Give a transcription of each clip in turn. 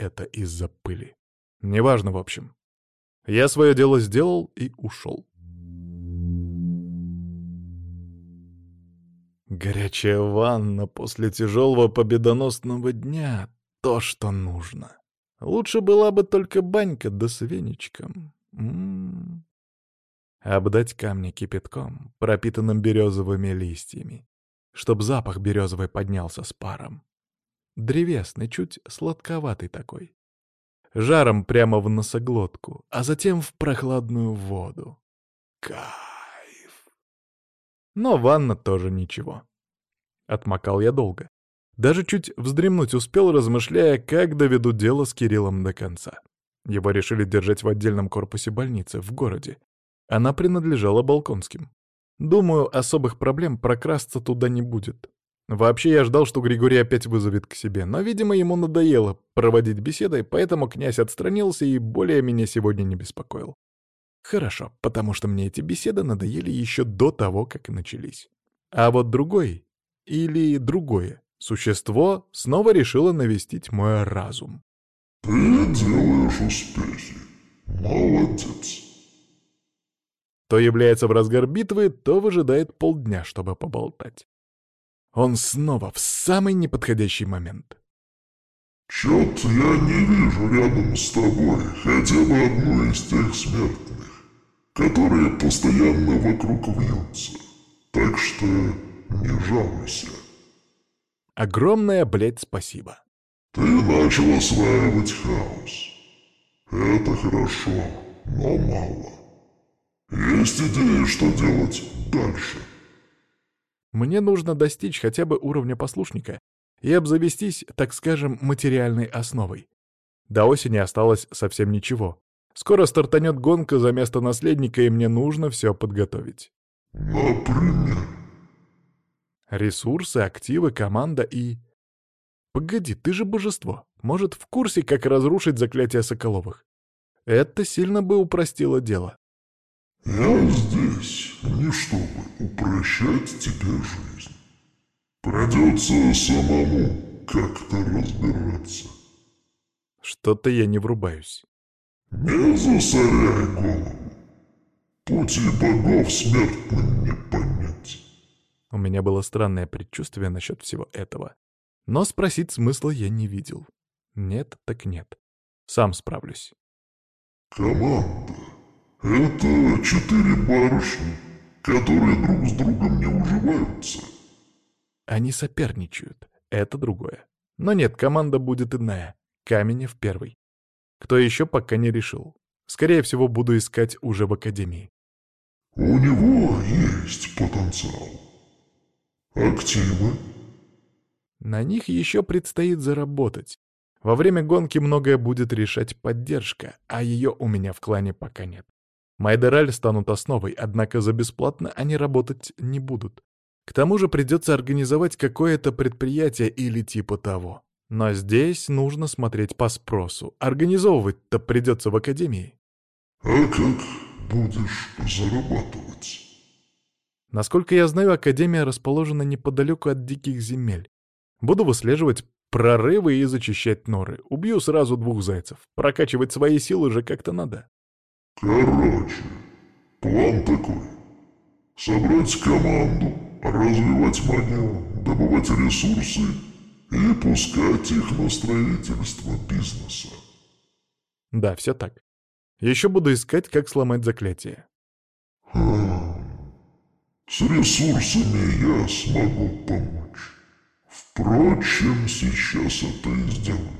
это из-за пыли. Неважно, в общем. Я свое дело сделал и ушел. Горячая ванна после тяжелого победоносного дня — то, что нужно. Лучше была бы только банька да с веничком. М -м -м. Обдать камни кипятком, пропитанным березовыми листьями, чтоб запах березовый поднялся с паром. Древесный, чуть сладковатый такой. Жаром прямо в носоглотку, а затем в прохладную воду. Кайф! Но ванна тоже ничего. Отмокал я долго. Даже чуть вздремнуть успел, размышляя, как доведу дело с Кириллом до конца. Его решили держать в отдельном корпусе больницы, в городе. Она принадлежала Балконским. Думаю, особых проблем прокрасться туда не будет. Вообще я ждал, что Григорий опять вызовет к себе, но, видимо, ему надоело проводить беседы, поэтому князь отстранился и более меня сегодня не беспокоил. Хорошо, потому что мне эти беседы надоели еще до того, как начались. А вот другой, или другое, существо снова решило навестить мой разум. «Ты делаешь успехи. Молодец». То является в разгар битвы, то выжидает полдня, чтобы поболтать. Он снова в самый неподходящий момент. «Чё-то я не вижу рядом с тобой хотя бы одну из тех смертных, которые постоянно вокруг вьются. Так что не жалуйся». Огромное, блядь, спасибо. «Ты начал осваивать хаос. Это хорошо, но мало. Есть идеи, что делать дальше?» Мне нужно достичь хотя бы уровня послушника и обзавестись, так скажем, материальной основой. До осени осталось совсем ничего. Скоро стартанет гонка за место наследника, и мне нужно все подготовить. Например? Ресурсы, активы, команда и... Погоди, ты же божество. Может, в курсе, как разрушить заклятие Соколовых? Это сильно бы упростило дело. «Я здесь не чтобы упрощать тебе жизнь. Придется самому как-то разбираться». Что-то я не врубаюсь. «Не засоряй голову. Пути богов смертным не понять». У меня было странное предчувствие насчет всего этого. Но спросить смысла я не видел. Нет, так нет. Сам справлюсь. «Команда», это четыре барышни, которые друг с другом не уживаются. Они соперничают. Это другое. Но нет, команда будет иная. Каменев первый. Кто еще пока не решил. Скорее всего, буду искать уже в академии. У него есть потенциал. Активы? На них еще предстоит заработать. Во время гонки многое будет решать поддержка, а ее у меня в клане пока нет. Майдераль станут основой, однако за бесплатно они работать не будут. К тому же придется организовать какое-то предприятие или типа того. Но здесь нужно смотреть по спросу. Организовывать-то придется в академии. А как будешь зарабатывать? Насколько я знаю, академия расположена неподалеку от диких земель. Буду выслеживать прорывы и зачищать норы. Убью сразу двух зайцев. Прокачивать свои силы же как-то надо. Короче, план такой. Собрать команду, развивать магию, добывать ресурсы и пускать их на строительство бизнеса. Да, все так. Еще буду искать, как сломать заклятие. Хм. С ресурсами я смогу помочь. Впрочем, сейчас это и сделаю.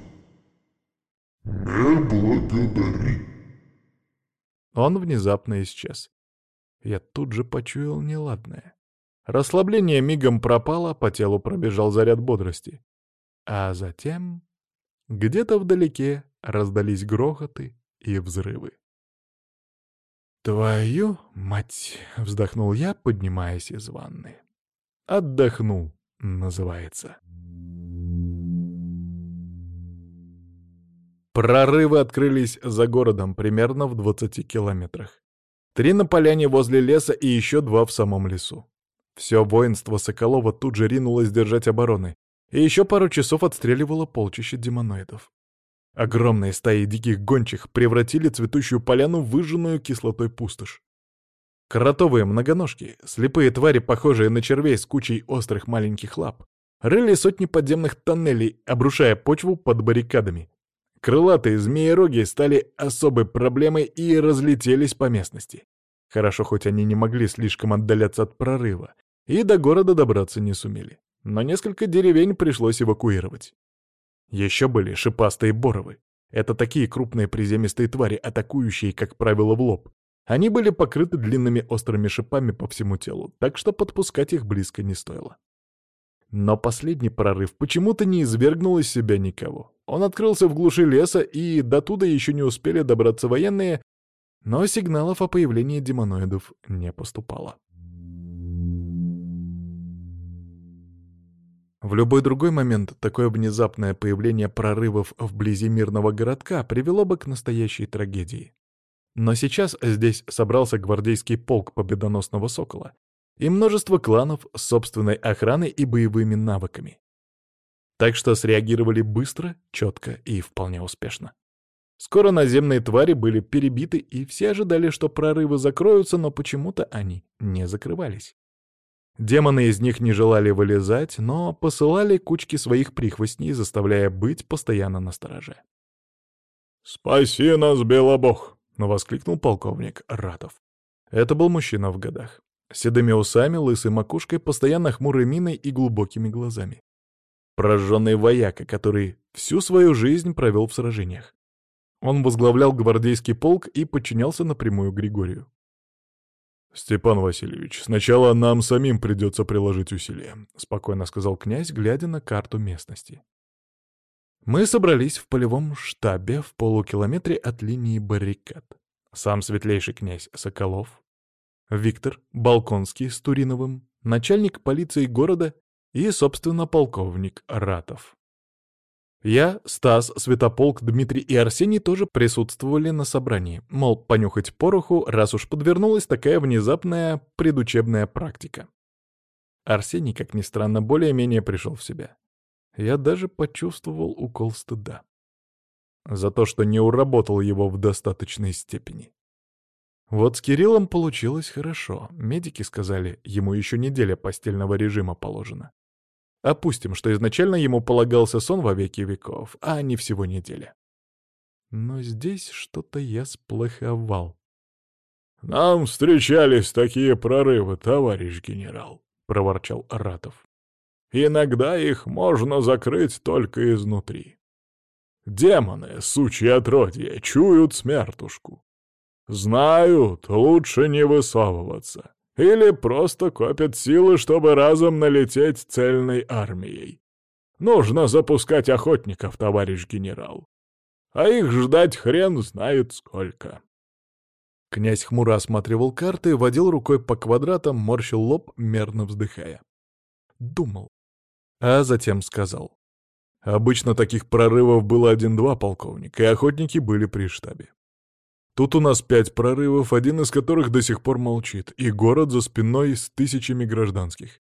Не благодари. Он внезапно исчез. Я тут же почуял неладное. Расслабление мигом пропало, по телу пробежал заряд бодрости. А затем где-то вдалеке раздались грохоты и взрывы. «Твою мать!» — вздохнул я, поднимаясь из ванны. «Отдохнул», называется. Прорывы открылись за городом, примерно в 20 километрах. Три на поляне возле леса и еще два в самом лесу. Все воинство Соколова тут же ринулось держать обороны, и еще пару часов отстреливало полчища демоноидов. Огромные стаи диких гончих превратили цветущую поляну в выжженную кислотой пустошь. Кротовые многоножки, слепые твари, похожие на червей с кучей острых маленьких лап, рыли сотни подземных тоннелей, обрушая почву под баррикадами. Крылатые змеи-роги стали особой проблемой и разлетелись по местности. Хорошо, хоть они не могли слишком отдаляться от прорыва, и до города добраться не сумели. Но несколько деревень пришлось эвакуировать. Еще были шипастые боровы. Это такие крупные приземистые твари, атакующие, как правило, в лоб. Они были покрыты длинными острыми шипами по всему телу, так что подпускать их близко не стоило. Но последний прорыв почему-то не извергнул из себя никого. Он открылся в глуши леса, и до туда еще не успели добраться военные, но сигналов о появлении демоноидов не поступало. В любой другой момент такое внезапное появление прорывов вблизи мирного городка привело бы к настоящей трагедии. Но сейчас здесь собрался гвардейский полк победоносного «Сокола» и множество кланов с собственной охраной и боевыми навыками. Так что среагировали быстро, четко и вполне успешно. Скоро наземные твари были перебиты, и все ожидали, что прорывы закроются, но почему-то они не закрывались. Демоны из них не желали вылезать, но посылали кучки своих прихвостней, заставляя быть постоянно на стороже. «Спаси нас, Белобог!» — воскликнул полковник Ратов. Это был мужчина в годах. Седыми усами, лысой макушкой, постоянно хмурой миной и глубокими глазами. Прожженный вояка, который всю свою жизнь провел в сражениях. Он возглавлял гвардейский полк и подчинялся напрямую Григорию. «Степан Васильевич, сначала нам самим придется приложить усилия», — спокойно сказал князь, глядя на карту местности. Мы собрались в полевом штабе в полукилометре от линии баррикад. Сам светлейший князь Соколов, Виктор Балконский с Туриновым, начальник полиции города и, собственно, полковник Ратов. Я, Стас, Святополк, Дмитрий и Арсений тоже присутствовали на собрании, мол, понюхать пороху, раз уж подвернулась такая внезапная предучебная практика. Арсений, как ни странно, более-менее пришел в себя. Я даже почувствовал укол стыда. За то, что не уработал его в достаточной степени. Вот с Кириллом получилось хорошо. Медики сказали, ему еще неделя постельного режима положена. Опустим, что изначально ему полагался сон во веки веков, а не всего неделя. Но здесь что-то я сплоховал. «Нам встречались такие прорывы, товарищ генерал», — проворчал Аратов. «Иногда их можно закрыть только изнутри. Демоны, сучьи отродья, чуют смертушку. Знают, лучше не высовываться. Или просто копят силы, чтобы разом налететь цельной армией. Нужно запускать охотников, товарищ генерал. А их ждать хрен знает сколько. Князь хмуро осматривал карты, водил рукой по квадратам, морщил лоб, мерно вздыхая. Думал. А затем сказал. Обычно таких прорывов было один-два полковника, и охотники были при штабе. Тут у нас пять прорывов, один из которых до сих пор молчит, и город за спиной с тысячами гражданских.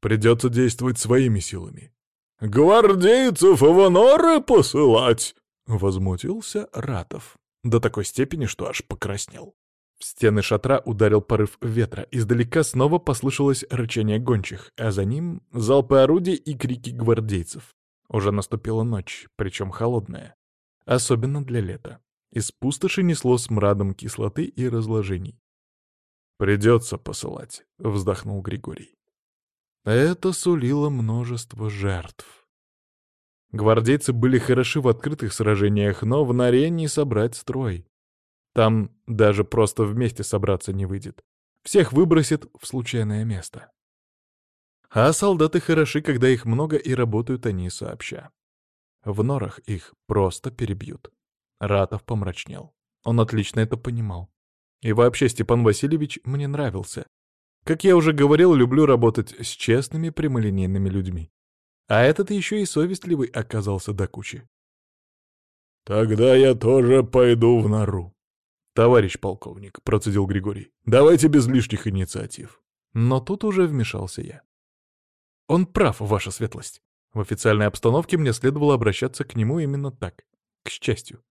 Придется действовать своими силами. «Гвардейцев в норы посылать!» — возмутился Ратов. До такой степени, что аж покраснел. В стены шатра ударил порыв ветра, издалека снова послышалось рычание гончих, а за ним — залпы орудий и крики гвардейцев. Уже наступила ночь, причем холодная. Особенно для лета. Из пустоши несло смрадом кислоты и разложений. «Придется посылать», — вздохнул Григорий. Это сулило множество жертв. Гвардейцы были хороши в открытых сражениях, но в норе не собрать строй. Там даже просто вместе собраться не выйдет. Всех выбросит в случайное место. А солдаты хороши, когда их много и работают они сообща. В норах их просто перебьют. Ратов помрачнел. Он отлично это понимал. И вообще Степан Васильевич мне нравился. Как я уже говорил, люблю работать с честными, прямолинейными людьми. А этот еще и совестливый оказался до кучи. «Тогда я тоже пойду в нору». «Товарищ полковник», — процедил Григорий, — «давайте без лишних инициатив». Но тут уже вмешался я. «Он прав, ваша светлость. В официальной обстановке мне следовало обращаться к нему именно так. К счастью.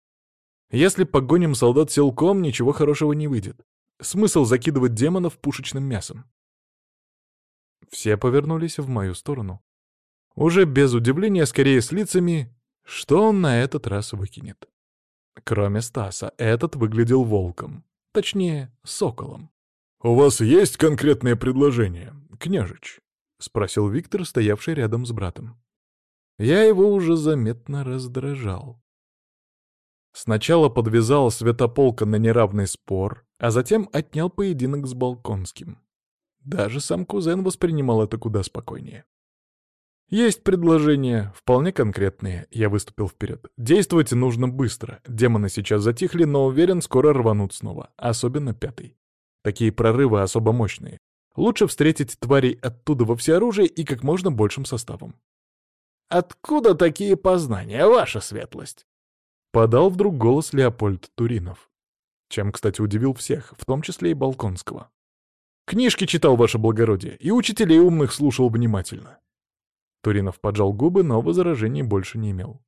Если погоним солдат силком, ничего хорошего не выйдет. Смысл закидывать демонов пушечным мясом. Все повернулись в мою сторону. Уже без удивления, скорее с лицами, что он на этот раз выкинет. Кроме Стаса, этот выглядел волком. Точнее, соколом. «У вас есть конкретное предложение, княжич?» — спросил Виктор, стоявший рядом с братом. Я его уже заметно раздражал. Сначала подвязал Святополка на неравный спор, а затем отнял поединок с Балконским. Даже сам кузен воспринимал это куда спокойнее. «Есть предложения, вполне конкретные», — я выступил вперед. «Действовать нужно быстро. Демоны сейчас затихли, но уверен, скоро рванут снова. Особенно пятый. Такие прорывы особо мощные. Лучше встретить тварей оттуда во всеоружие и как можно большим составом». «Откуда такие познания, ваша светлость?» Подал вдруг голос Леопольд Туринов. Чем, кстати, удивил всех, в том числе и Балконского. «Книжки читал, ваше благородие, и учителей умных слушал внимательно». Туринов поджал губы, но возражений больше не имел.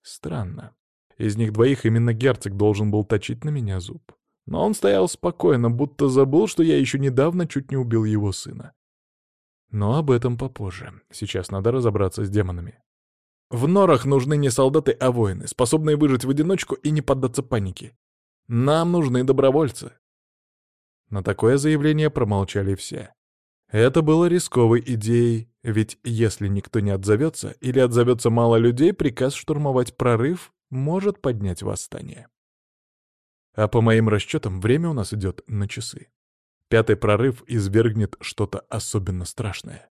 Странно. Из них двоих именно герцог должен был точить на меня зуб. Но он стоял спокойно, будто забыл, что я еще недавно чуть не убил его сына. Но об этом попозже. Сейчас надо разобраться с демонами. В норах нужны не солдаты, а воины, способные выжить в одиночку и не поддаться панике. Нам нужны добровольцы. На такое заявление промолчали все. Это было рисковой идеей, ведь если никто не отзовется или отзовется мало людей, приказ штурмовать прорыв может поднять восстание. А по моим расчетам, время у нас идет на часы. Пятый прорыв извергнет что-то особенно страшное.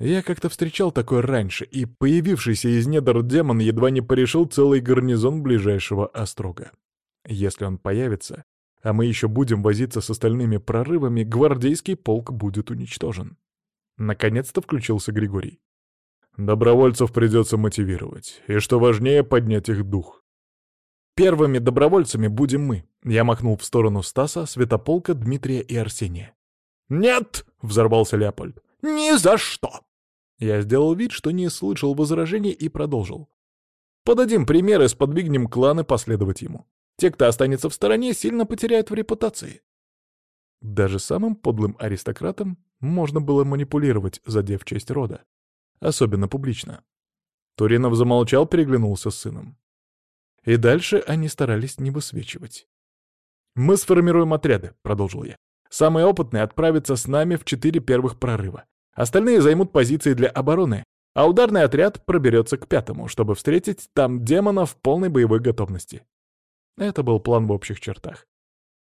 Я как-то встречал такое раньше, и появившийся из недр демон едва не порешил целый гарнизон ближайшего острога. Если он появится, а мы еще будем возиться с остальными прорывами, гвардейский полк будет уничтожен. Наконец-то включился Григорий. Добровольцев придется мотивировать, и, что важнее, поднять их дух. Первыми добровольцами будем мы. Я махнул в сторону Стаса, Святополка, Дмитрия и Арсения. «Нет!» — взорвался Леопольд. «Ни за что!» Я сделал вид, что не слышал возражений и продолжил. «Подадим пример и сподвигнем кланы последовать ему. Те, кто останется в стороне, сильно потеряют в репутации». Даже самым подлым аристократам можно было манипулировать, задев честь рода. Особенно публично. Туринов замолчал, переглянулся с сыном. И дальше они старались не высвечивать. «Мы сформируем отряды», — продолжил я. «Самые опытные отправятся с нами в четыре первых прорыва. Остальные займут позиции для обороны, а ударный отряд проберется к пятому, чтобы встретить там демона в полной боевой готовности». Это был план в общих чертах.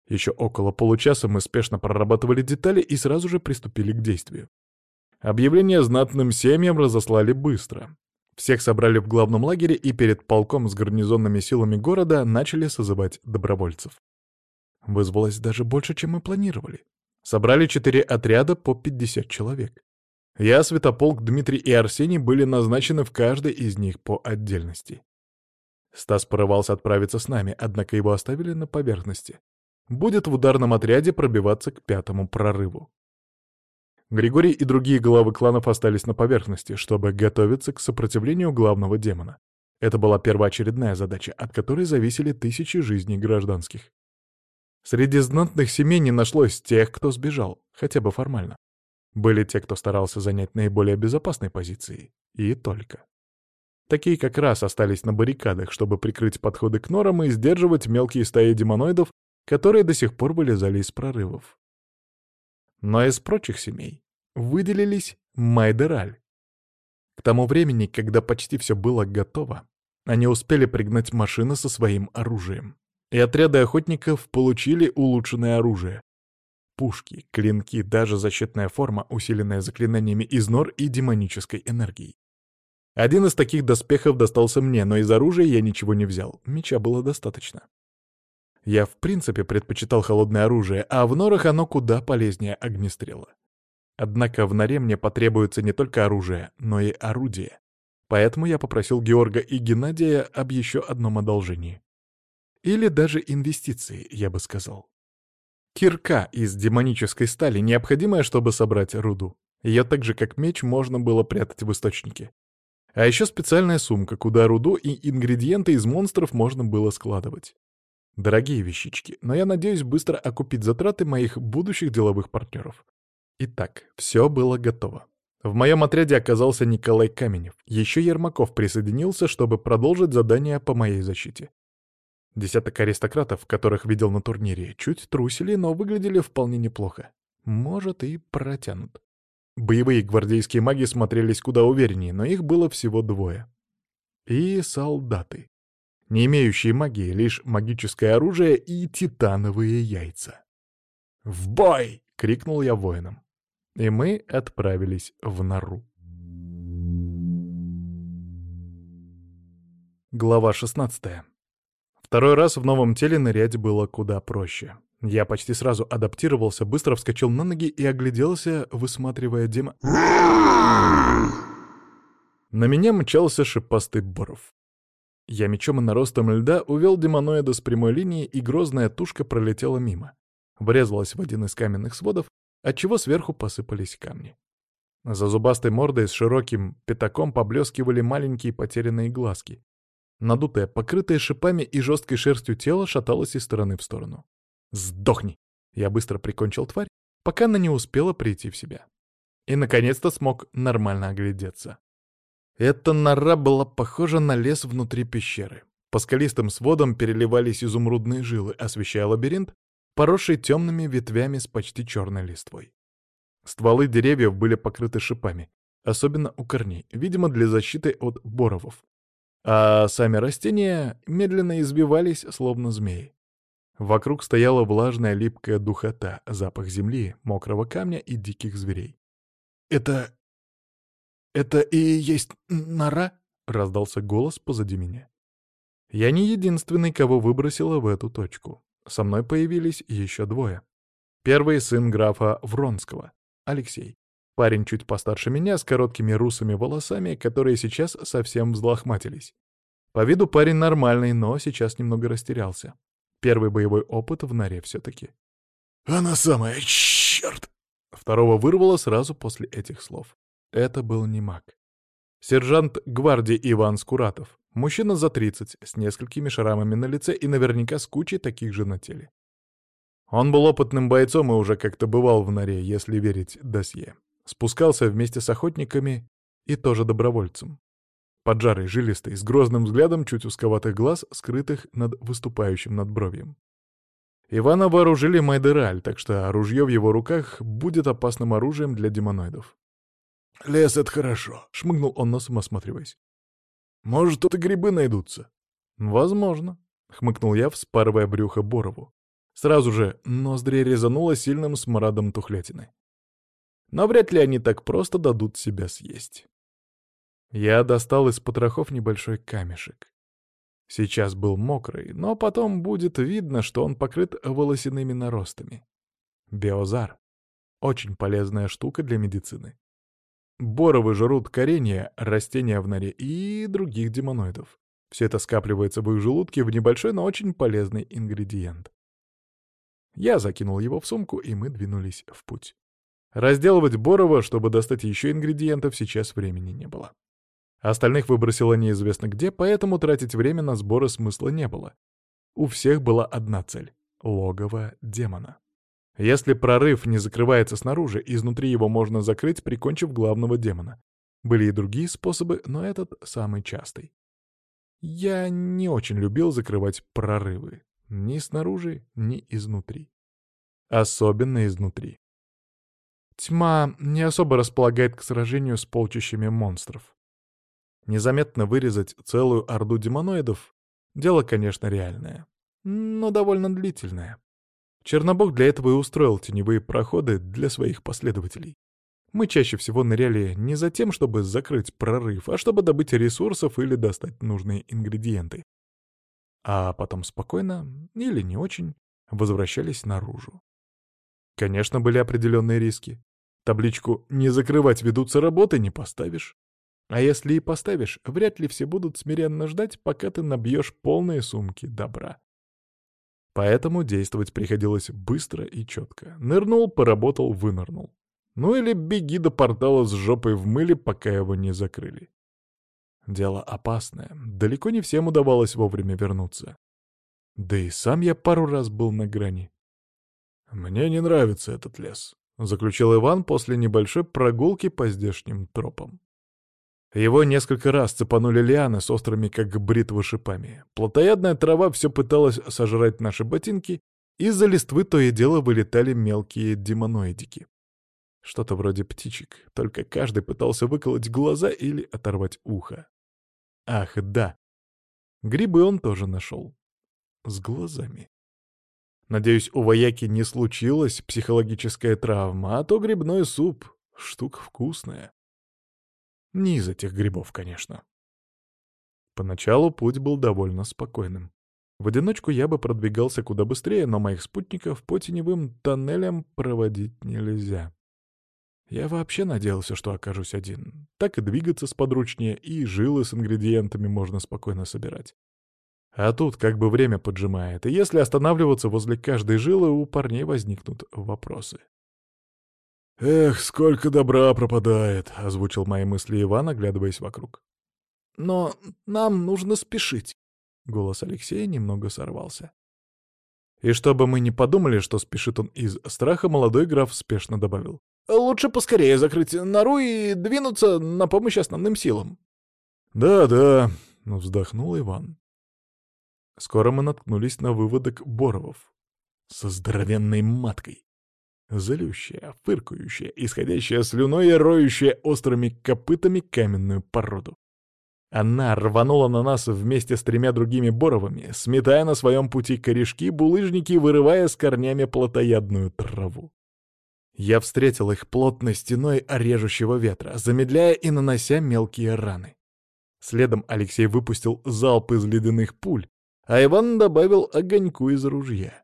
Еще около получаса мы спешно прорабатывали детали и сразу же приступили к действию. Объявление знатным семьям разослали быстро. Всех собрали в главном лагере и перед полком с гарнизонными силами города начали созывать добровольцев. Вызвалось даже больше, чем мы планировали. Собрали четыре отряда по 50 человек. Я, Святополк, Дмитрий и Арсений были назначены в каждой из них по отдельности. Стас порывался отправиться с нами, однако его оставили на поверхности. Будет в ударном отряде пробиваться к пятому прорыву. Григорий и другие главы кланов остались на поверхности, чтобы готовиться к сопротивлению главного демона. Это была первоочередная задача, от которой зависели тысячи жизней гражданских. Среди знатных семей не нашлось тех, кто сбежал, хотя бы формально. Были те, кто старался занять наиболее безопасной позиции. И только. Такие как раз остались на баррикадах, чтобы прикрыть подходы к норам и сдерживать мелкие стаи демоноидов, которые до сих пор вылезали из прорывов. Но из прочих семей выделились Майдераль. К тому времени, когда почти все было готово, они успели пригнать машины со своим оружием. И отряды охотников получили улучшенное оружие. Пушки, клинки, даже защитная форма, усиленная заклинаниями из нор и демонической энергией. Один из таких доспехов достался мне, но из оружия я ничего не взял, меча было достаточно. Я в принципе предпочитал холодное оружие, а в норах оно куда полезнее огнестрела. Однако в норе мне потребуется не только оружие, но и орудие. Поэтому я попросил Георга и Геннадия об еще одном одолжении. Или даже инвестиции, я бы сказал. Кирка из демонической стали, необходимая, чтобы собрать руду. Ее так же, как меч, можно было прятать в источнике. А еще специальная сумка, куда руду и ингредиенты из монстров можно было складывать. Дорогие вещички, но я надеюсь быстро окупить затраты моих будущих деловых партнеров. Итак, все было готово. В моем отряде оказался Николай Каменев. Еще Ермаков присоединился, чтобы продолжить задание по моей защите. Десяток аристократов, которых видел на турнире, чуть трусили, но выглядели вполне неплохо. Может, и протянут. Боевые гвардейские маги смотрелись куда увереннее, но их было всего двое. И солдаты. Не имеющие магии, лишь магическое оружие и титановые яйца. «В бой!» — крикнул я воинам. И мы отправились в нору. Глава 16. Второй раз в новом теле нырять было куда проще. Я почти сразу адаптировался, быстро вскочил на ноги и огляделся, высматривая Дима. На меня мчался шипастый Боров. Я мечом и наростом льда увел демоноида с прямой линии, и грозная тушка пролетела мимо. Врезалась в один из каменных сводов, отчего сверху посыпались камни. За зубастой мордой с широким пятаком поблескивали маленькие потерянные глазки. Надутое, покрытое шипами и жесткой шерстью тело шаталось из стороны в сторону. «Сдохни!» Я быстро прикончил тварь, пока она не успела прийти в себя. И, наконец-то, смог нормально оглядеться. Эта нора была похожа на лес внутри пещеры. По скалистым сводам переливались изумрудные жилы, освещая лабиринт, поросший темными ветвями с почти черной листвой. Стволы деревьев были покрыты шипами, особенно у корней, видимо, для защиты от боровов. А сами растения медленно избивались, словно змеи. Вокруг стояла влажная липкая духота, запах земли, мокрого камня и диких зверей. «Это «Это и есть нора?» — раздался голос позади меня. Я не единственный, кого выбросило в эту точку. Со мной появились еще двое. Первый сын графа Вронского, Алексей. Парень чуть постарше меня, с короткими русыми волосами, которые сейчас совсем взлохматились. По виду парень нормальный, но сейчас немного растерялся. Первый боевой опыт в норе все-таки. «Она самая, черт!» Второго вырвало сразу после этих слов. Это был не маг. Сержант гвардии Иван Скуратов. Мужчина за 30, с несколькими шрамами на лице и наверняка с кучей таких же на теле. Он был опытным бойцом и уже как-то бывал в норе, если верить досье. Спускался вместе с охотниками и тоже добровольцем. Поджарый, жилистый, с грозным взглядом чуть узковатых глаз, скрытых над выступающим надбровьем. Ивана вооружили Майдераль, так что ружье в его руках будет опасным оружием для демоноидов. «Лес — это хорошо», — шмыгнул он носом, осматриваясь. «Может, тут и грибы найдутся?» «Возможно», — хмыкнул я, вспарывая брюхо Борову. Сразу же ноздри резануло сильным смрадом тухлятины. Но вряд ли они так просто дадут себя съесть. Я достал из потрохов небольшой камешек. Сейчас был мокрый, но потом будет видно, что он покрыт волосяными наростами. Биозар — очень полезная штука для медицины. Боровы жрут коренья, растения в норе и других демоноидов. Все это скапливается в их желудке в небольшой, но очень полезный ингредиент. Я закинул его в сумку, и мы двинулись в путь. Разделывать Борова, чтобы достать еще ингредиентов, сейчас времени не было. Остальных выбросило неизвестно где, поэтому тратить время на сборы смысла не было. У всех была одна цель — логово демона. Если прорыв не закрывается снаружи, изнутри его можно закрыть, прикончив главного демона. Были и другие способы, но этот самый частый. Я не очень любил закрывать прорывы. Ни снаружи, ни изнутри. Особенно изнутри. Тьма не особо располагает к сражению с полчищами монстров. Незаметно вырезать целую орду демоноидов — дело, конечно, реальное, но довольно длительное. Чернобог для этого и устроил теневые проходы для своих последователей. Мы чаще всего ныряли не за тем, чтобы закрыть прорыв, а чтобы добыть ресурсов или достать нужные ингредиенты. А потом спокойно, или не очень, возвращались наружу. Конечно, были определенные риски. Табличку «Не закрывать ведутся работы» не поставишь. А если и поставишь, вряд ли все будут смиренно ждать, пока ты набьешь полные сумки добра. Поэтому действовать приходилось быстро и четко. Нырнул, поработал, вынырнул. Ну или беги до портала с жопой в мыле, пока его не закрыли. Дело опасное, далеко не всем удавалось вовремя вернуться. Да и сам я пару раз был на грани. «Мне не нравится этот лес», — заключил Иван после небольшой прогулки по здешним тропам. Его несколько раз цепанули лианы с острыми, как бритвы, шипами. Плотоядная трава все пыталась сожрать наши ботинки, из-за листвы то и дело вылетали мелкие демоноидики. Что-то вроде птичек, только каждый пытался выколоть глаза или оторвать ухо. Ах, да. Грибы он тоже нашел. С глазами. Надеюсь, у вояки не случилась психологическая травма, а то грибной суп — штука вкусная. Не из этих грибов, конечно. Поначалу путь был довольно спокойным. В одиночку я бы продвигался куда быстрее, но моих спутников по теневым тоннелям проводить нельзя. Я вообще надеялся, что окажусь один. Так и двигаться сподручнее, и жилы с ингредиентами можно спокойно собирать. А тут как бы время поджимает, и если останавливаться возле каждой жилы, у парней возникнут вопросы. «Эх, сколько добра пропадает», — озвучил мои мысли Иван, оглядываясь вокруг. «Но нам нужно спешить», — голос Алексея немного сорвался. И чтобы мы не подумали, что спешит он из страха, молодой граф спешно добавил. «Лучше поскорее закрыть нору и двинуться на помощь основным силам». «Да-да», — вздохнул Иван. Скоро мы наткнулись на выводок Боровов со здоровенной маткой. Залющая, фыркающая, исходящая слюной и роющая острыми копытами каменную породу. Она рванула на нас вместе с тремя другими боровыми, сметая на своем пути корешки, булыжники, вырывая с корнями плотоядную траву. Я встретил их плотной стеной режущего ветра, замедляя и нанося мелкие раны. Следом Алексей выпустил залп из ледяных пуль, а Иван добавил огоньку из ружья.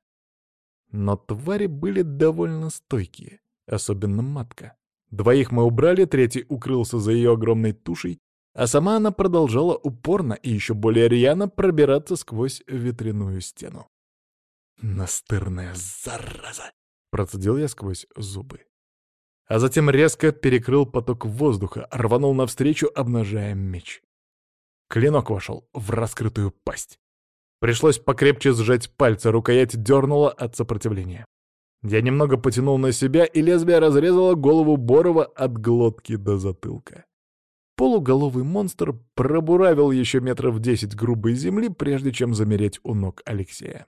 Но твари были довольно стойкие, особенно матка. Двоих мы убрали, третий укрылся за ее огромной тушей, а сама она продолжала упорно и еще более рьяно пробираться сквозь ветряную стену. «Настырная зараза!» — процедил я сквозь зубы. А затем резко перекрыл поток воздуха, рванул навстречу, обнажая меч. Клинок вошел в раскрытую пасть. Пришлось покрепче сжать пальцы, рукоять дернула от сопротивления. Я немного потянул на себя, и лезвие разрезало голову Борова от глотки до затылка. Полуголовый монстр пробуравил еще метров десять грубой земли, прежде чем замереть у ног Алексея.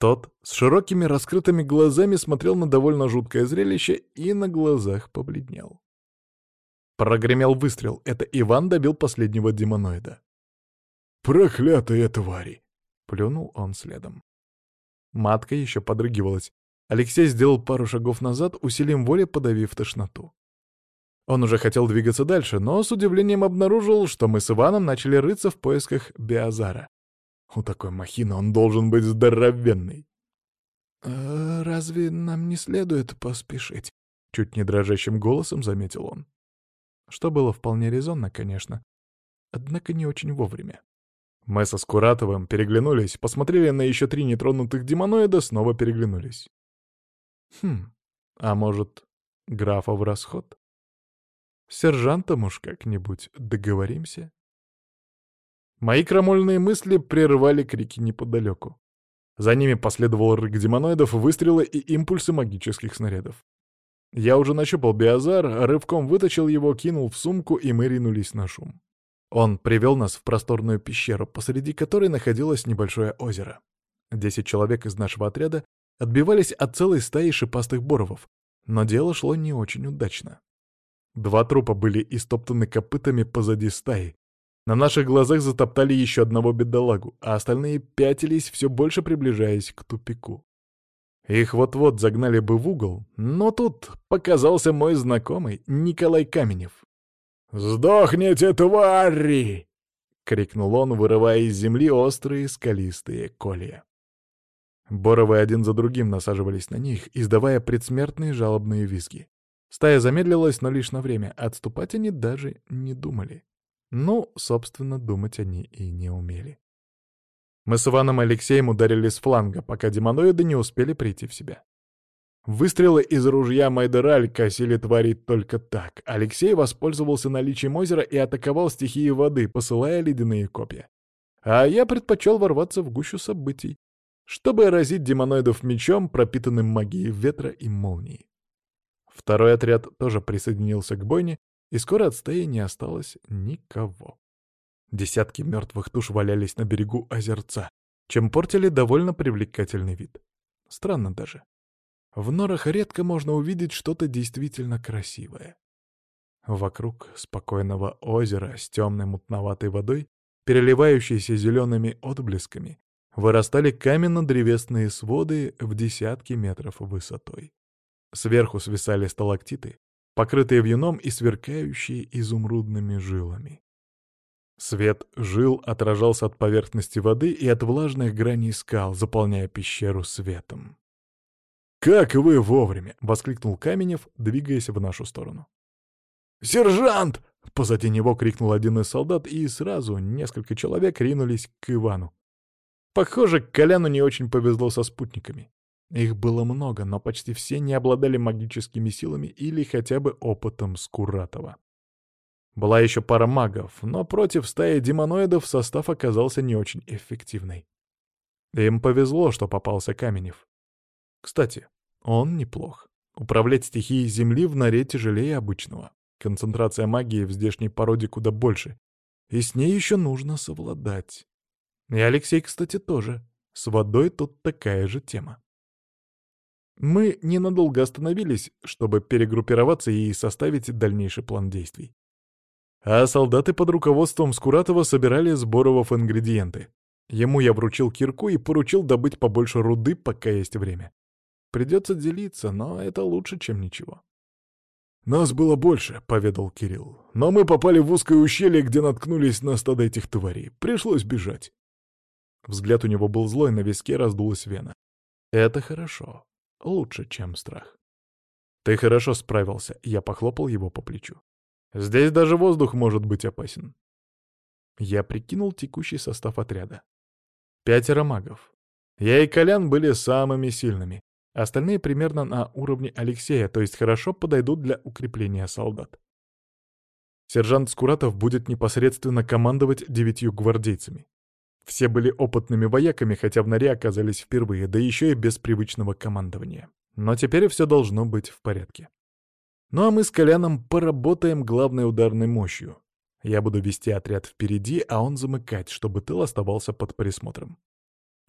Тот с широкими раскрытыми глазами смотрел на довольно жуткое зрелище и на глазах побледнел. Прогремел выстрел. Это Иван добил последнего демоноида. «Проклятые твари!» Плюнул он следом. Матка еще подрыгивалась. Алексей сделал пару шагов назад, усилием воли подавив тошноту. Он уже хотел двигаться дальше, но с удивлением обнаружил, что мы с Иваном начали рыться в поисках Биозара. У такой махины он должен быть здоровенный. «Э, «Разве нам не следует поспешить?» — чуть не дрожащим голосом заметил он. Что было вполне резонно, конечно. Однако не очень вовремя. Мы со Скуратовым переглянулись, посмотрели на еще три нетронутых демоноида, снова переглянулись. Хм, а может, графа в расход? Сержантом уж как-нибудь договоримся? Мои крамольные мысли прервали крики неподалеку. За ними последовал рык демоноидов, выстрелы и импульсы магических снарядов. Я уже нащупал биозар, рывком вытащил его, кинул в сумку, и мы ринулись на шум. Он привел нас в просторную пещеру, посреди которой находилось небольшое озеро. Десять человек из нашего отряда отбивались от целой стаи шипастых боровов, но дело шло не очень удачно. Два трупа были истоптаны копытами позади стаи. На наших глазах затоптали еще одного бедолагу, а остальные пятились, все больше приближаясь к тупику. Их вот-вот загнали бы в угол, но тут показался мой знакомый Николай Каменев. «Сдохните, твари!» — крикнул он, вырывая из земли острые скалистые колья. Боровы один за другим насаживались на них, издавая предсмертные жалобные визги. Стая замедлилась, но лишь на время. Отступать они даже не думали. Ну, собственно, думать они и не умели. Мы с Иваном Алексеем ударили с фланга, пока демоноиды не успели прийти в себя. Выстрелы из ружья Майдераль косили твари только так. Алексей воспользовался наличием озера и атаковал стихии воды, посылая ледяные копья. А я предпочел ворваться в гущу событий, чтобы разить демоноидов мечом, пропитанным магией ветра и молнии. Второй отряд тоже присоединился к бойне, и скоро от стаи не осталось никого. Десятки мертвых туш валялись на берегу озерца, чем портили довольно привлекательный вид. Странно даже. В норах редко можно увидеть что-то действительно красивое. Вокруг спокойного озера с темной мутноватой водой, переливающейся зелеными отблесками, вырастали каменно-древесные своды в десятки метров высотой. Сверху свисали сталактиты, покрытые вьюном и сверкающие изумрудными жилами. Свет жил отражался от поверхности воды и от влажных граней скал, заполняя пещеру светом. «Как вы вовремя!» — воскликнул Каменев, двигаясь в нашу сторону. «Сержант!» — позади него крикнул один из солдат, и сразу несколько человек ринулись к Ивану. Похоже, Коляну не очень повезло со спутниками. Их было много, но почти все не обладали магическими силами или хотя бы опытом Скуратова. Была еще пара магов, но против стаи демоноидов состав оказался не очень эффективный. Им повезло, что попался Каменев. Кстати, он неплох. Управлять стихией Земли в норе тяжелее обычного. Концентрация магии в здешней породе куда больше. И с ней еще нужно совладать. И Алексей, кстати, тоже. С водой тут такая же тема. Мы ненадолго остановились, чтобы перегруппироваться и составить дальнейший план действий. А солдаты под руководством Скуратова собирали с ингредиенты. Ему я вручил кирку и поручил добыть побольше руды, пока есть время. Придется делиться, но это лучше, чем ничего. «Нас было больше», — поведал Кирилл. «Но мы попали в узкое ущелье, где наткнулись на стадо этих тварей. Пришлось бежать». Взгляд у него был злой, на виске раздулась вена. «Это хорошо. Лучше, чем страх». «Ты хорошо справился», — я похлопал его по плечу. «Здесь даже воздух может быть опасен». Я прикинул текущий состав отряда. Пятеро магов. Я и Колян были самыми сильными. Остальные примерно на уровне Алексея, то есть хорошо подойдут для укрепления солдат. Сержант Скуратов будет непосредственно командовать девятью гвардейцами. Все были опытными вояками, хотя в норе оказались впервые, да еще и без привычного командования. Но теперь все должно быть в порядке. Ну а мы с Коляном поработаем главной ударной мощью. Я буду вести отряд впереди, а он замыкать, чтобы тыл оставался под присмотром.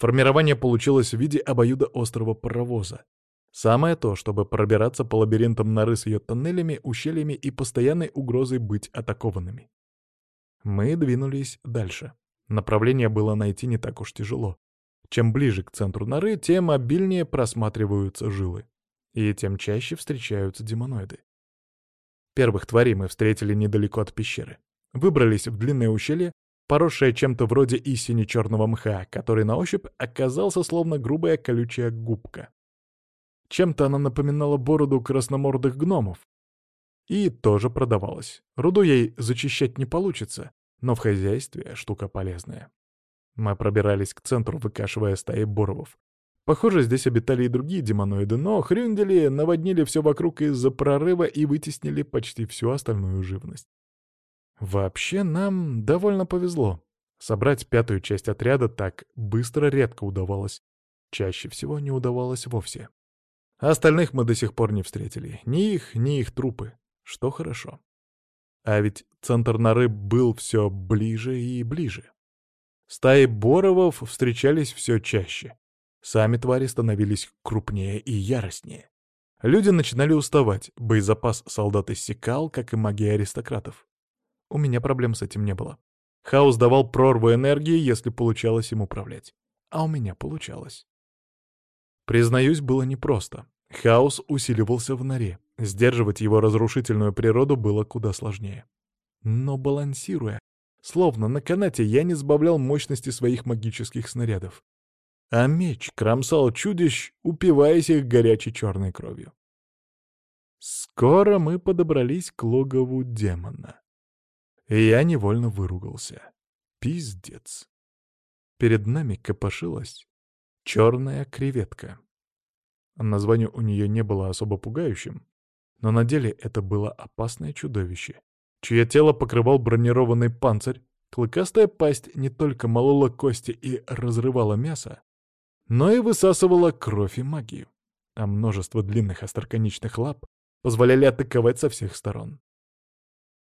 Формирование получилось в виде обоюда острого паровоза. Самое то, чтобы пробираться по лабиринтам норы с ее тоннелями, ущельями и постоянной угрозой быть атакованными. Мы двинулись дальше. Направление было найти не так уж тяжело. Чем ближе к центру норы, тем обильнее просматриваются жилы. И тем чаще встречаются демоноиды. Первых тварей мы встретили недалеко от пещеры. Выбрались в длинное ущелье, поросшая чем-то вроде истине черного мха, который на ощупь оказался словно грубая колючая губка. Чем-то она напоминала бороду красномордых гномов. И тоже продавалась. Руду ей зачищать не получится, но в хозяйстве штука полезная. Мы пробирались к центру, выкашивая стаи боровов. Похоже, здесь обитали и другие демоноиды, но хрюндели наводнили все вокруг из-за прорыва и вытеснили почти всю остальную живность. Вообще, нам довольно повезло. Собрать пятую часть отряда так быстро редко удавалось. Чаще всего не удавалось вовсе. А остальных мы до сих пор не встретили. Ни их, ни их трупы. Что хорошо. А ведь центр норы был все ближе и ближе. Стаи боровов встречались все чаще. Сами твари становились крупнее и яростнее. Люди начинали уставать, боезапас солдат иссякал, как и магия аристократов. У меня проблем с этим не было. Хаос давал прорву энергии, если получалось им управлять. А у меня получалось. Признаюсь, было непросто. Хаос усиливался в норе. Сдерживать его разрушительную природу было куда сложнее. Но балансируя, словно на канате, я не сбавлял мощности своих магических снарядов. А меч кромсал чудищ, упиваясь их горячей черной кровью. Скоро мы подобрались к логову демона. И я невольно выругался. Название у нее не было особо пугающим, но на деле это было опасное чудовище, чье тело покрывал бронированный панцирь, клыкастая пасть не только молола кости и разрывала мясо, но и высасывала кровь и магию, а множество длинных остроконечных лап позволяли атаковать со всех сторон.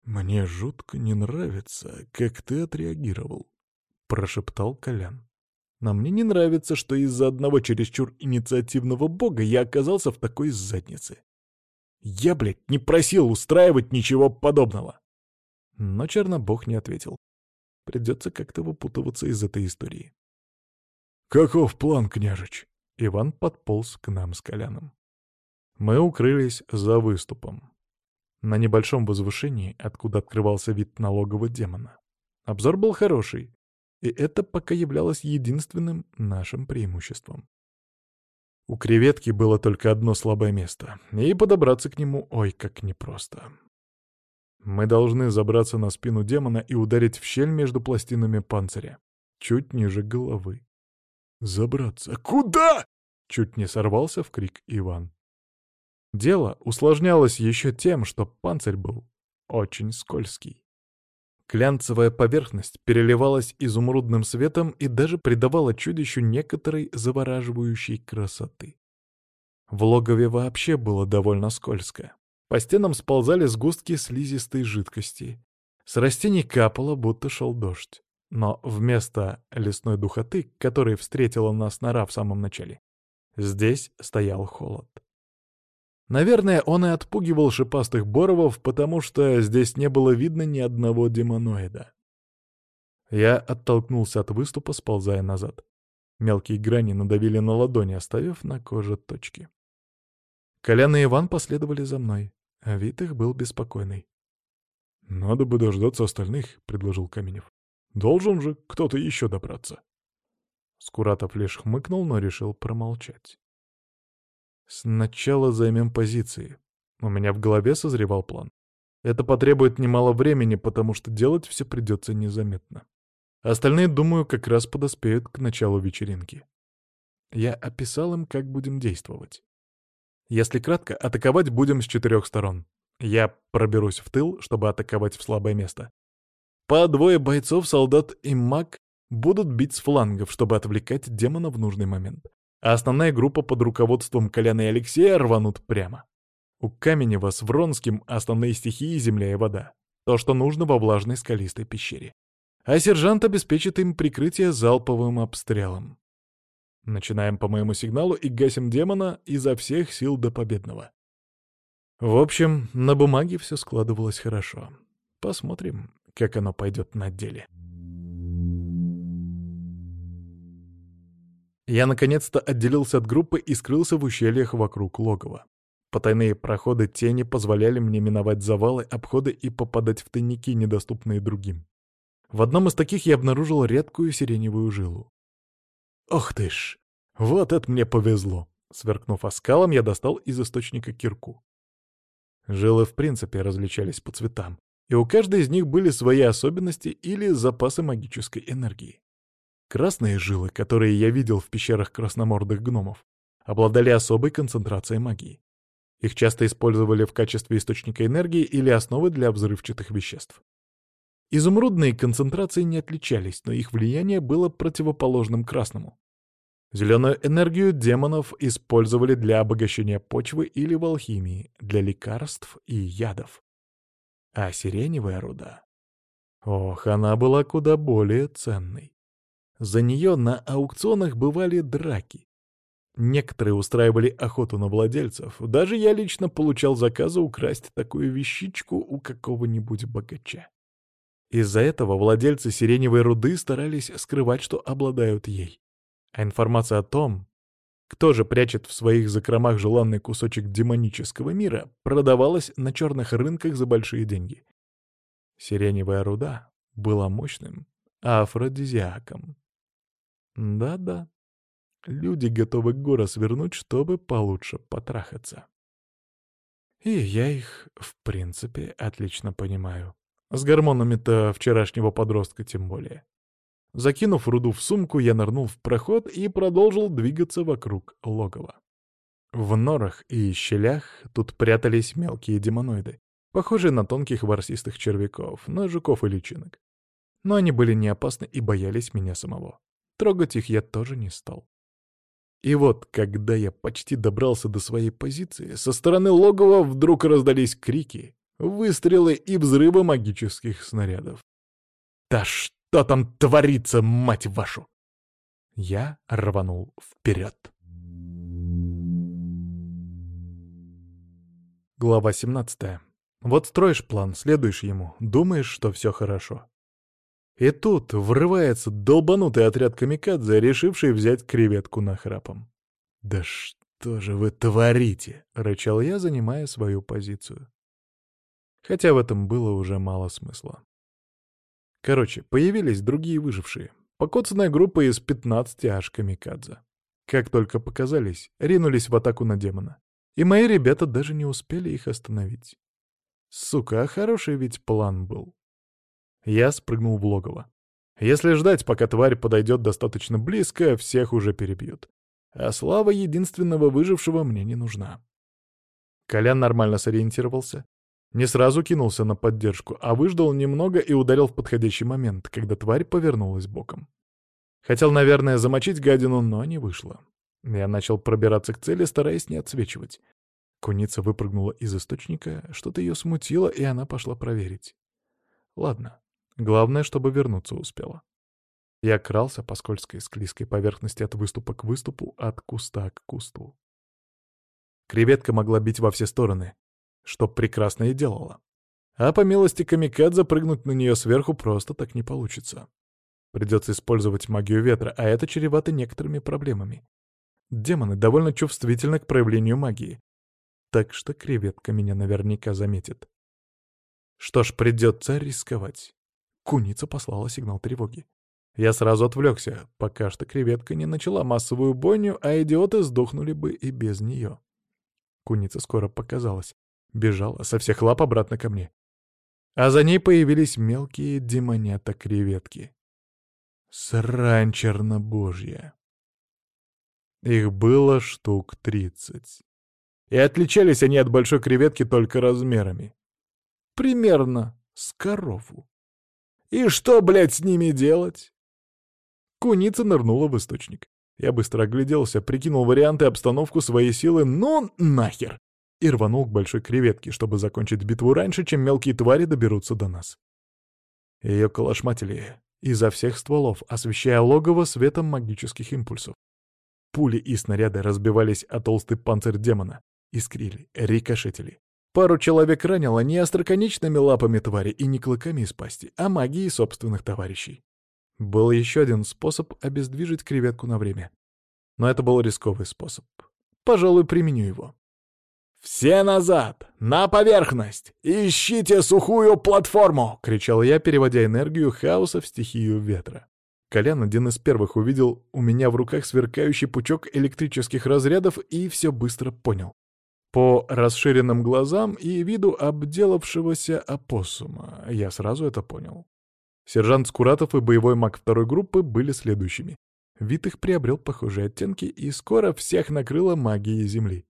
«Мне жутко не нравится, как ты отреагировал», — прошептал Колян. «Но мне не нравится, что из-за одного чересчур инициативного бога я оказался в такой заднице. Я, блядь, не просил устраивать ничего подобного!» Но Чернобог не ответил. Придется как-то выпутываться из этой истории. «Каков план, княжич?» Иван подполз к нам с Коляном. Мы укрылись за выступом. На небольшом возвышении, откуда открывался вид налогового демона. Обзор был хороший, и это пока являлось единственным нашим преимуществом. У креветки было только одно слабое место, и подобраться к нему ой как непросто. Мы должны забраться на спину демона и ударить в щель между пластинами панциря, чуть ниже головы. «Забраться? Куда?» — чуть не сорвался в крик Иван. Дело усложнялось еще тем, что панцирь был очень скользкий. Клянцевая поверхность переливалась изумрудным светом и даже придавала чудищу некоторой завораживающей красоты. В логове вообще было довольно скользко. По стенам сползали сгустки слизистой жидкости. С растений капало, будто шел дождь. Но вместо лесной духоты, которой встретила нас нора в самом начале, здесь стоял холод. Наверное, он и отпугивал шипастых боровов, потому что здесь не было видно ни одного демоноида. Я оттолкнулся от выступа, сползая назад. Мелкие грани надавили на ладони, оставив на коже точки. Колян и Иван последовали за мной, а вид их был беспокойный. «Надо бы дождаться остальных», — предложил Каменев. «Должен же кто-то еще добраться». Скуратов лишь хмыкнул, но решил промолчать. Сначала займем позиции. У меня в голове созревал план. Это потребует немало времени, потому что делать все придется незаметно. Остальные, думаю, как раз подоспеют к началу вечеринки. Я описал им, как будем действовать. Если кратко, атаковать будем с четырех сторон. Я проберусь в тыл, чтобы атаковать в слабое место. По двое бойцов, солдат и маг будут бить с флангов, чтобы отвлекать демона в нужный момент а основная группа под руководством Коляна и Алексея рванут прямо. У Каменева с Вронским основные стихии — земля и вода. То, что нужно во влажной скалистой пещере. А сержант обеспечит им прикрытие залповым обстрелом. Начинаем по моему сигналу и гасим демона изо всех сил до победного. В общем, на бумаге все складывалось хорошо. Посмотрим, как оно пойдет на деле. Я наконец-то отделился от группы и скрылся в ущельях вокруг логова. Потайные проходы тени позволяли мне миновать завалы, обходы и попадать в тайники, недоступные другим. В одном из таких я обнаружил редкую сиреневую жилу. «Ох ты ж! Вот это мне повезло!» Сверкнув оскалом, я достал из источника кирку. Жилы в принципе различались по цветам, и у каждой из них были свои особенности или запасы магической энергии. Красные жилы, которые я видел в пещерах красномордых гномов, обладали особой концентрацией магии. Их часто использовали в качестве источника энергии или основы для взрывчатых веществ. Изумрудные концентрации не отличались, но их влияние было противоположным красному. Зеленую энергию демонов использовали для обогащения почвы или в алхимии, для лекарств и ядов. А сиреневая руда... Ох, она была куда более ценной. За нее на аукционах бывали драки. Некоторые устраивали охоту на владельцев. Даже я лично получал заказы украсть такую вещичку у какого-нибудь богача. Из-за этого владельцы сиреневой руды старались скрывать, что обладают ей. А информация о том, кто же прячет в своих закромах желанный кусочек демонического мира, продавалась на черных рынках за большие деньги. Сиреневая руда была мощным афродизиаком. Да-да. Люди готовы горы свернуть, чтобы получше потрахаться. И я их, в принципе, отлично понимаю. С гормонами-то вчерашнего подростка тем более. Закинув руду в сумку, я нырнул в проход и продолжил двигаться вокруг логова. В норах и щелях тут прятались мелкие демоноиды, похожие на тонких ворсистых червяков, на жуков и личинок. Но они были не опасны и боялись меня самого. Трогать их я тоже не стал. И вот, когда я почти добрался до своей позиции, со стороны логова вдруг раздались крики, выстрелы и взрывы магических снарядов. «Да что там творится, мать вашу!» Я рванул вперед. Глава 17. Вот строишь план, следуешь ему, думаешь, что все хорошо. И тут врывается долбанутый отряд камикадзе, решивший взять креветку на храпом. «Да что же вы творите?» — рычал я, занимая свою позицию. Хотя в этом было уже мало смысла. Короче, появились другие выжившие. Покоцанная группа из 15 аж камикадзе. Как только показались, ринулись в атаку на демона. И мои ребята даже не успели их остановить. Сука, а хороший ведь план был. Я спрыгнул в логово. Если ждать, пока тварь подойдет достаточно близко, всех уже перебьют. А слава единственного выжившего мне не нужна. Колян нормально сориентировался. Не сразу кинулся на поддержку, а выждал немного и ударил в подходящий момент, когда тварь повернулась боком. Хотел, наверное, замочить гадину, но не вышло. Я начал пробираться к цели, стараясь не отсвечивать. Куница выпрыгнула из источника, что-то ее смутило, и она пошла проверить. Ладно, главное, чтобы вернуться успела. Я крался по скользкой склизкой поверхности от выступа к выступу, от куста к кусту. Креветка могла бить во все стороны, что прекрасно и делала. А по милости камикадзе прыгнуть на нее сверху просто так не получится. Придется использовать магию ветра, а это чревато некоторыми проблемами. Демоны довольно чувствительны к проявлению магии. Так что креветка меня наверняка заметит. Что ж, придется рисковать. Куница послала сигнал тревоги. Я сразу отвлекся, пока что креветка не начала массовую бойню, а идиоты сдохнули бы и без нее. Куница скоро показалась. Бежала со всех лап обратно ко мне. А за ней появились мелкие демонята-креветки. Срань чернобожья. Их было штук тридцать. И отличались они от большой креветки только размерами. Примерно с корову. И что, блядь, с ними делать? Куница нырнула в источник. Я быстро огляделся, прикинул варианты обстановку своей силы, но нахер! И рванул к большой креветке, чтобы закончить битву раньше, чем мелкие твари доберутся до нас. Ее калашматили изо всех стволов, освещая логово светом магических импульсов. Пули и снаряды разбивались о толстый панцирь демона, искрили, рикошетили. Пару человек ранило не остроконечными лапами твари и не клыками из пасти, а магией собственных товарищей. Был еще один способ обездвижить креветку на время. Но это был рисковый способ. Пожалуй, применю его. «Все назад! На поверхность! Ищите сухую платформу!» — кричал я, переводя энергию хаоса в стихию ветра. Колян один из первых увидел у меня в руках сверкающий пучок электрических разрядов и все быстро понял. По расширенным глазам и виду обделавшегося опоссума я сразу это понял. Сержант Скуратов и боевой маг второй группы были следующими. Вид их приобрел похожие оттенки, и скоро всех накрыла магией земли.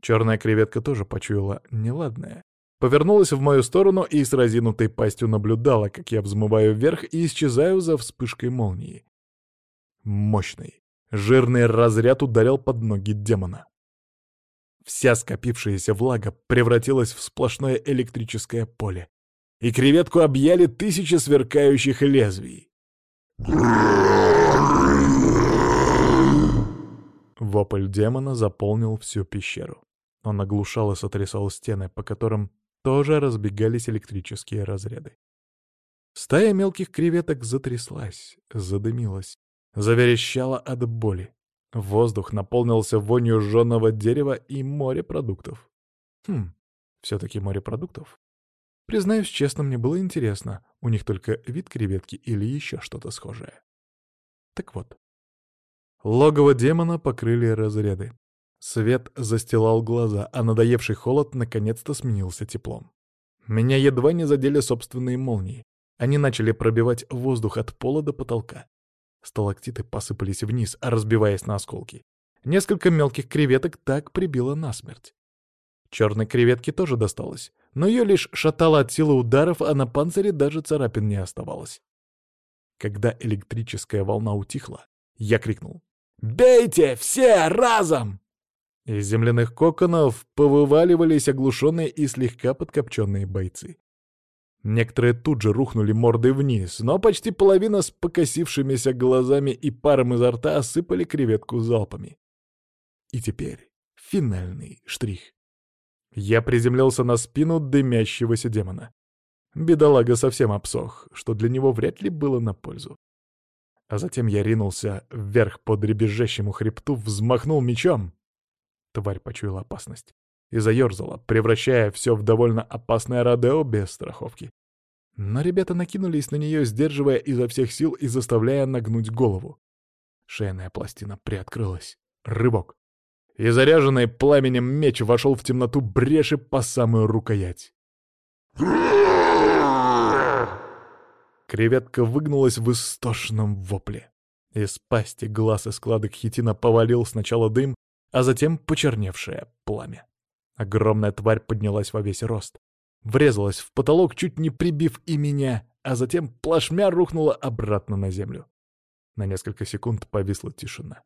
Черная креветка тоже почуяла неладное. Повернулась в мою сторону и с разинутой пастью наблюдала, как я взмываю вверх и исчезаю за вспышкой молнии. Мощный, жирный разряд ударил под ноги демона. Вся скопившаяся влага превратилась в сплошное электрическое поле, и креветку объяли тысячи сверкающих лезвий. Вопль демона заполнил всю пещеру. Он оглушал и сотрясал стены, по которым тоже разбегались электрические разряды. Стая мелких креветок затряслась, задымилась, заверещала от боли. Воздух наполнился вонью жженого дерева и морепродуктов. Хм, все-таки морепродуктов. Признаюсь честно, мне было интересно, у них только вид креветки или еще что-то схожее. Так вот. Логово демона покрыли разряды. Свет застилал глаза, а надоевший холод наконец-то сменился теплом. Меня едва не задели собственные молнии. Они начали пробивать воздух от пола до потолка. Сталактиты посыпались вниз, разбиваясь на осколки. Несколько мелких креветок так прибило насмерть. Черной креветке тоже досталось, но ее лишь шатало от силы ударов, а на панцире даже царапин не оставалось. Когда электрическая волна утихла, я крикнул «Бейте! Все! Разом!» Из земляных коконов повываливались оглушенные и слегка подкопченные бойцы. Некоторые тут же рухнули мордой вниз, но почти половина с покосившимися глазами и паром изо рта осыпали креветку залпами. И теперь финальный штрих. Я приземлился на спину дымящегося демона. Бедолага совсем обсох, что для него вряд ли было на пользу. А затем я ринулся вверх по дребезжащему хребту, взмахнул мечом. Тварь почуяла опасность и заерзала, превращая все в довольно опасное родео без страховки. Но ребята накинулись на нее, сдерживая изо всех сил и заставляя нагнуть голову. Шейная пластина приоткрылась. Рывок. И заряженный пламенем меч вошел в темноту бреши по самую рукоять. Креветка выгнулась в истошном вопле. Из пасти глаз и складок хитина повалил сначала дым, а затем почерневшее пламя. Огромная тварь поднялась во весь рост. Врезалась в потолок, чуть не прибив и меня, а затем плашмя рухнула обратно на землю. На несколько секунд повисла тишина.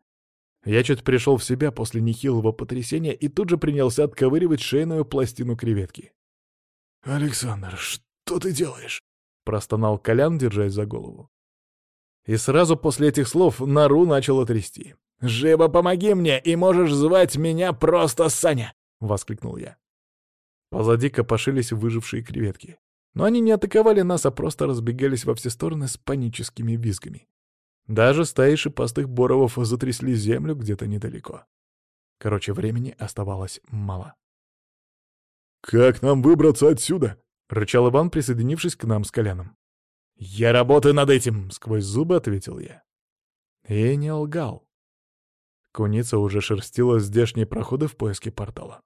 Я чуть пришел в себя после нехилого потрясения и тут же принялся отковыривать шейную пластину креветки. «Александр, что ты делаешь?» — простонал Колян, держась за голову. И сразу после этих слов нору начало трясти. «Живо помоги мне, и можешь звать меня просто Саня!» — воскликнул я. Позади копошились выжившие креветки. Но они не атаковали нас, а просто разбегались во все стороны с паническими визгами. Даже стаи шипастых боровов затрясли землю где-то недалеко. Короче, времени оставалось мало. «Как нам выбраться отсюда?» — рычал Иван, присоединившись к нам с Коляном. «Я работаю над этим!» — сквозь зубы ответил я. И не лгал. Куница уже шерстила здешние проходы в поиске портала.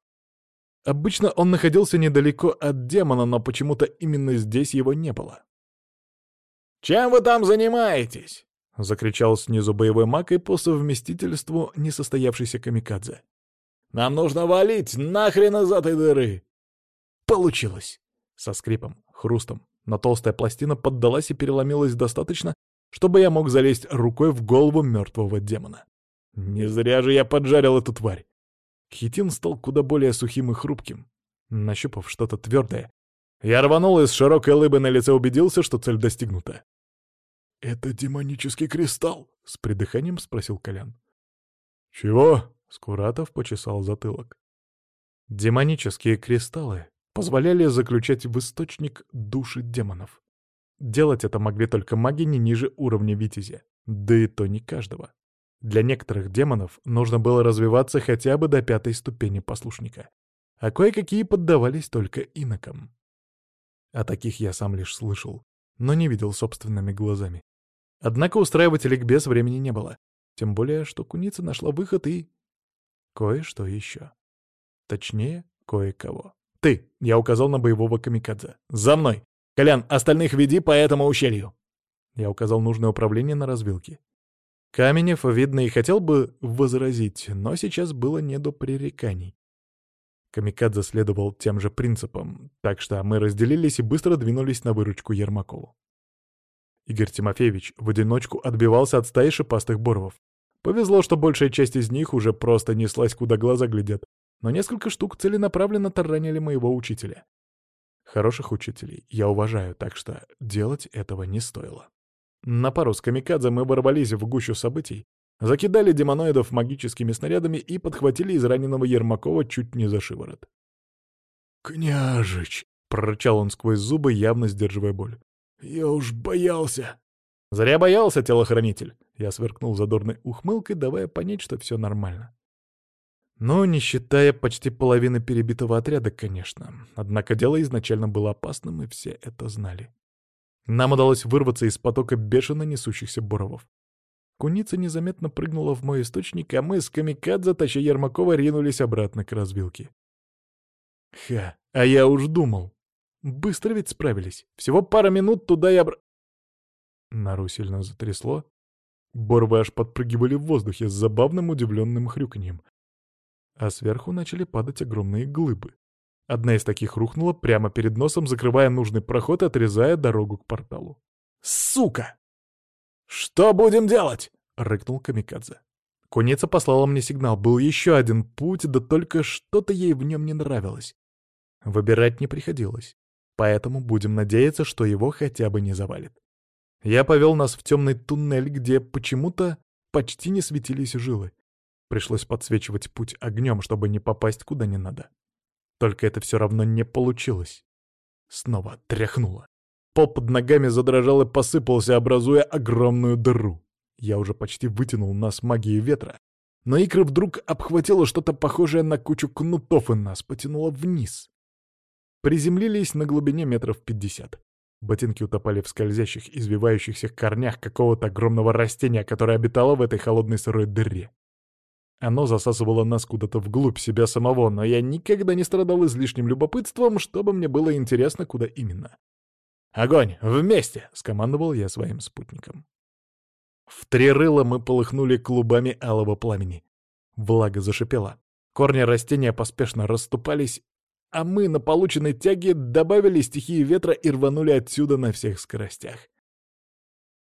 Обычно он находился недалеко от демона, но почему-то именно здесь его не было. «Чем вы там занимаетесь?» — закричал снизу боевой маг и по совместительству несостоявшийся камикадзе. «Нам нужно валить нахрен из этой дыры!» «Получилось!» Со скрипом, хрустом, но толстая пластина поддалась и переломилась достаточно, чтобы я мог залезть рукой в голову мертвого демона. Не зря же я поджарил эту тварь. Хитин стал куда более сухим и хрупким. Нащупав что-то твердое, я рванул и с широкой лыбой на лице убедился, что цель достигнута. «Это демонический кристалл?» — с придыханием спросил Колян. «Чего?» — Скуратов почесал затылок. «Демонические кристаллы позволяли заключать в источник души демонов. Делать это могли только маги не ниже уровня Витязя, да и то не каждого. Для некоторых демонов нужно было развиваться хотя бы до пятой ступени послушника, а кое-какие поддавались только инокам. О таких я сам лишь слышал, но не видел собственными глазами. Однако устраивать ликбез времени не было, тем более, что куница нашла выход и... кое-что еще. Точнее, кое-кого. «Ты!» — я указал на боевого камикадзе. «За мной! Колян, остальных веди по этому ущелью!» Я указал нужное управление на развилке. Каменев, видно, и хотел бы возразить, но сейчас было не до пререканий. Камикадзе следовал тем же принципам, так что мы разделились и быстро двинулись на выручку Ермакову. Игорь Тимофеевич в одиночку отбивался от стаи шипастых боровов. Повезло, что большая часть из них уже просто неслась, куда глаза глядят, но несколько штук целенаправленно таранили моего учителя. Хороших учителей я уважаю, так что делать этого не стоило. На пару с камикадзе мы ворвались в гущу событий, закидали демоноидов магическими снарядами и подхватили израненного Ермакова чуть не за шиворот. «Княжич!» — прорычал он сквозь зубы, явно сдерживая боль. «Я уж боялся!» «Зря боялся, телохранитель!» Я сверкнул задорной ухмылкой, давая понять, что все нормально. Ну, не считая почти половины перебитого отряда, конечно. Однако дело изначально было опасным, и все это знали. Нам удалось вырваться из потока бешено несущихся буровов. Куница незаметно прыгнула в мой источник, а мы с Камикадзе, таща Ермакова, ринулись обратно к развилке. Ха, а я уж думал. Быстро ведь справились. Всего пара минут туда и обр... Нару сильно затрясло, Борвы аж подпрыгивали в воздухе с забавным удивленным хрюканьем. А сверху начали падать огромные глыбы. Одна из таких рухнула прямо перед носом, закрывая нужный проход и отрезая дорогу к порталу. «Сука!» «Что будем делать?» — рыкнул Камикадзе. Куница послала мне сигнал. Был еще один путь, да только что-то ей в нем не нравилось. Выбирать не приходилось. Поэтому будем надеяться, что его хотя бы не завалит. Я повел нас в темный туннель, где почему-то почти не светились жилы. Пришлось подсвечивать путь огнем, чтобы не попасть куда не надо. Только это все равно не получилось. Снова тряхнуло. Пол под ногами задрожал и посыпался, образуя огромную дыру. Я уже почти вытянул нас магией ветра, но икры вдруг обхватило что-то похожее на кучу кнутов и нас потянуло вниз. Приземлились на глубине метров пятьдесят. Ботинки утопали в скользящих, извивающихся корнях какого-то огромного растения, которое обитало в этой холодной сырой дыре. Оно засасывало нас куда-то вглубь себя самого, но я никогда не страдал излишним любопытством, чтобы мне было интересно, куда именно. «Огонь! Вместе!» — скомандовал я своим спутникам. В три рыла мы полыхнули клубами алого пламени. Влага зашипела. Корни растения поспешно расступались, а мы на полученной тяге добавили стихии ветра и рванули отсюда на всех скоростях.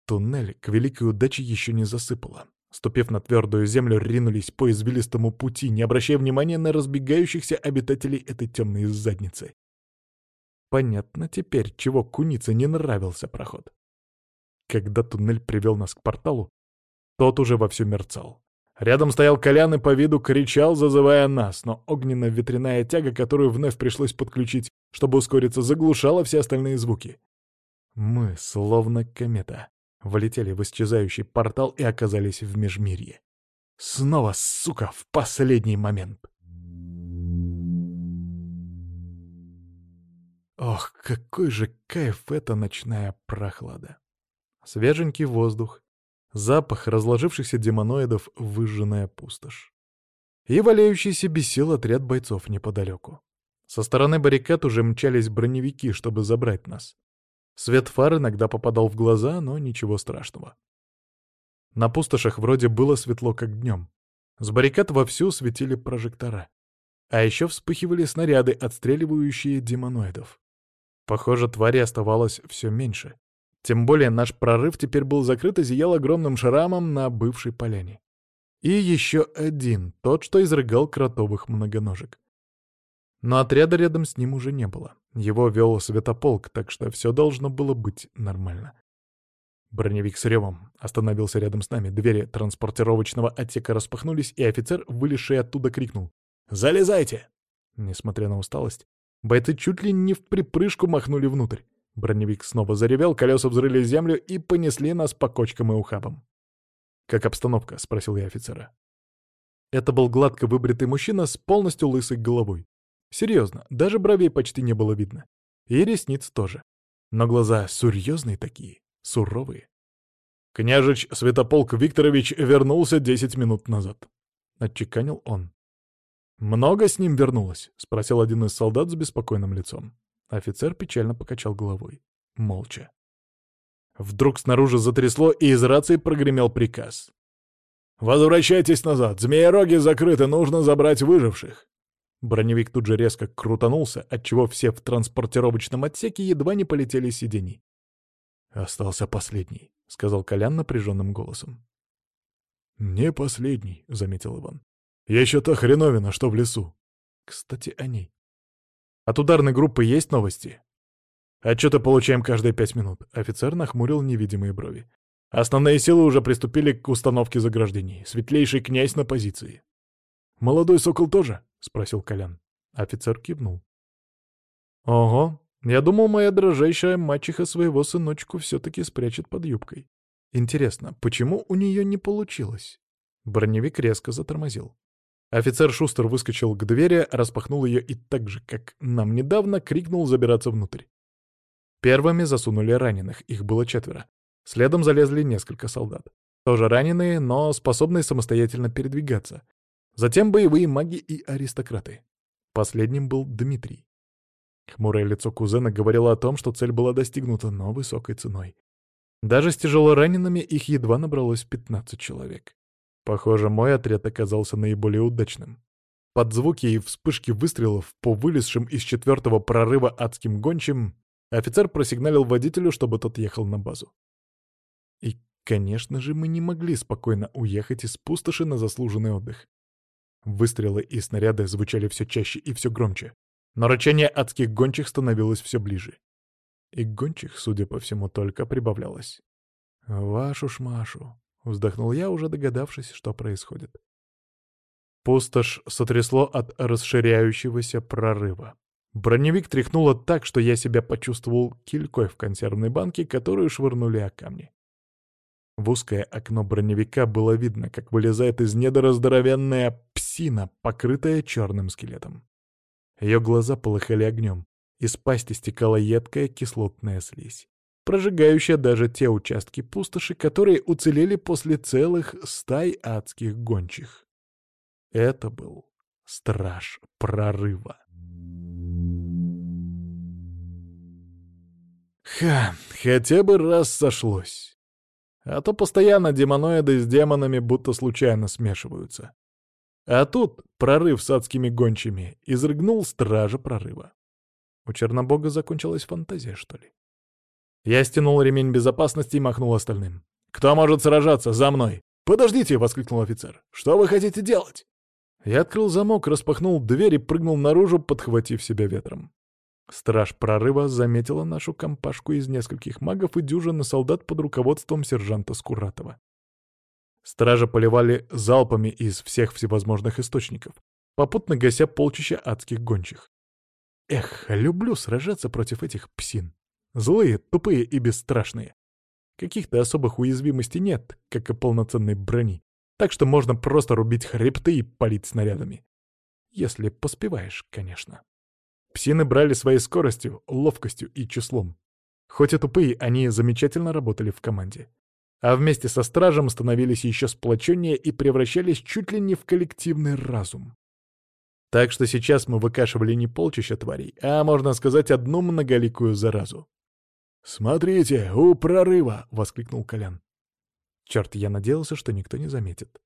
Туннель к великой удаче еще не засыпало. Ступив на твердую землю, ринулись по извилистому пути, не обращая внимания на разбегающихся обитателей этой темной задницы. Понятно теперь, чего кунице не нравился проход. Когда туннель привел нас к порталу, тот уже вовсю мерцал. Рядом стоял Колян и по виду кричал, зазывая нас, но огненно-ветряная тяга, которую вновь пришлось подключить, чтобы ускориться, заглушала все остальные звуки. Мы, словно комета, Влетели в исчезающий портал и оказались в Межмирье. Снова, сука, в последний момент. Ох, какой же кайф эта ночная прохлада. Свеженький воздух, запах разложившихся демоноидов, выжженная пустошь. И валяющийся бесил отряд бойцов неподалеку. Со стороны баррикад уже мчались броневики, чтобы забрать нас. Свет фар иногда попадал в глаза, но ничего страшного. На пустошах вроде было светло, как днем. С баррикад вовсю светили прожектора. А еще вспыхивали снаряды, отстреливающие демоноидов. Похоже, твари оставалось все меньше. Тем более наш прорыв теперь был закрыт и зиял огромным шрамом на бывшей поляне. И еще один, тот, что изрыгал кротовых многоножек. Но отряда рядом с ним уже не было. Его вел светополк, так что все должно было быть нормально. Броневик с ревом остановился рядом с нами. Двери транспортировочного отсека распахнулись, и офицер, вылезший оттуда, крикнул «Залезайте!». Несмотря на усталость, бойцы чуть ли не в припрыжку махнули внутрь. Броневик снова заревел, колеса взрыли землю и понесли нас по кочкам и ухабам. «Как обстановка?» — спросил я офицера. Это был гладко выбритый мужчина с полностью лысой головой. Серьезно, даже бровей почти не было видно. И ресниц тоже. Но глаза серьезные такие, суровые. «Княжич Святополк Викторович вернулся десять минут назад», — отчеканил он. «Много с ним вернулось?» — спросил один из солдат с беспокойным лицом. Офицер печально покачал головой. Молча. Вдруг снаружи затрясло, и из рации прогремел приказ. «Возвращайтесь назад! Змеероги закрыты, нужно забрать выживших!» Броневик тут же резко крутанулся, отчего все в транспортировочном отсеке едва не полетели сидений. «Остался последний», — сказал Колян напряженным голосом. «Не последний», — заметил Иван. «Еще та хреновина, что в лесу». «Кстати, о ней. От ударной группы есть новости?» «Отчеты получаем каждые пять минут», — офицер нахмурил невидимые брови. «Основные силы уже приступили к установке заграждений. Светлейший князь на позиции». «Молодой сокол тоже?» — спросил Колян. Офицер кивнул. «Ого, я думал, моя дрожайшая мачеха своего сыночку все-таки спрячет под юбкой. Интересно, почему у нее не получилось?» Броневик резко затормозил. Офицер Шустер выскочил к двери, распахнул ее и так же, как нам недавно, крикнул забираться внутрь. Первыми засунули раненых, их было четверо. Следом залезли несколько солдат. Тоже раненые, но способные самостоятельно передвигаться. Затем боевые маги и аристократы. Последним был Дмитрий. Хмурое лицо кузена говорило о том, что цель была достигнута, но высокой ценой. Даже с тяжелоранеными их едва набралось 15 человек. Похоже, мой отряд оказался наиболее удачным. Под звуки и вспышки выстрелов по вылезшим из четвертого прорыва адским гончим офицер просигналил водителю, чтобы тот ехал на базу. И, конечно же, мы не могли спокойно уехать из пустоши на заслуженный отдых. Выстрелы и снаряды звучали все чаще и все громче, но рычание адских гончих становилось все ближе. И гончих, судя по всему, только прибавлялось. «Вашу ж Машу!» — вздохнул я, уже догадавшись, что происходит. Пустошь сотрясло от расширяющегося прорыва. Броневик тряхнуло так, что я себя почувствовал килькой в консервной банке, которую швырнули о камни. В узкое окно броневика было видно, как вылезает из недра здоровенная псина, покрытая черным скелетом. Ее глаза полыхали огнем, из пасти стекала едкая кислотная слизь прожигающая даже те участки пустоши, которые уцелели после целых стай адских гончих. Это был страж прорыва. Ха, хотя бы раз сошлось. А то постоянно демоноиды с демонами будто случайно смешиваются. А тут прорыв с адскими гончими изрыгнул стража прорыва. У Чернобога закончилась фантазия, что ли? Я стянул ремень безопасности и махнул остальным. «Кто может сражаться? За мной!» «Подождите!» — воскликнул офицер. «Что вы хотите делать?» Я открыл замок, распахнул дверь и прыгнул наружу, подхватив себя ветром. Страж прорыва заметила нашу компашку из нескольких магов и дюжины солдат под руководством сержанта Скуратова. Стража поливали залпами из всех всевозможных источников, попутно гася полчища адских гончих. Эх, люблю сражаться против этих псин. Злые, тупые и бесстрашные. Каких-то особых уязвимостей нет, как и полноценной брони. Так что можно просто рубить хребты и палить снарядами. Если поспеваешь, конечно. Псины брали своей скоростью, ловкостью и числом. Хоть и тупые, они замечательно работали в команде. А вместе со стражем становились еще сплоченнее и превращались чуть ли не в коллективный разум. Так что сейчас мы выкашивали не полчища тварей, а, можно сказать, одну многоликую заразу. «Смотрите, у прорыва!» — воскликнул Колян. Черт, я надеялся, что никто не заметит.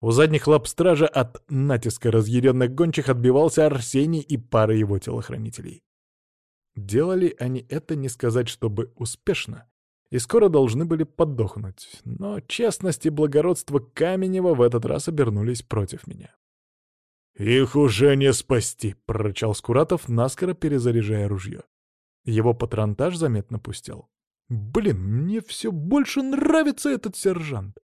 У задних лап стража от натиска разъяренных гончих отбивался Арсений и пара его телохранителей. Делали они это, не сказать, чтобы успешно, и скоро должны были подохнуть, но честность и благородство Каменева в этот раз обернулись против меня. «Их уже не спасти!» — прорычал Скуратов, наскоро перезаряжая ружье. Его патронтаж заметно пустел. Блин, мне все больше нравится этот сержант.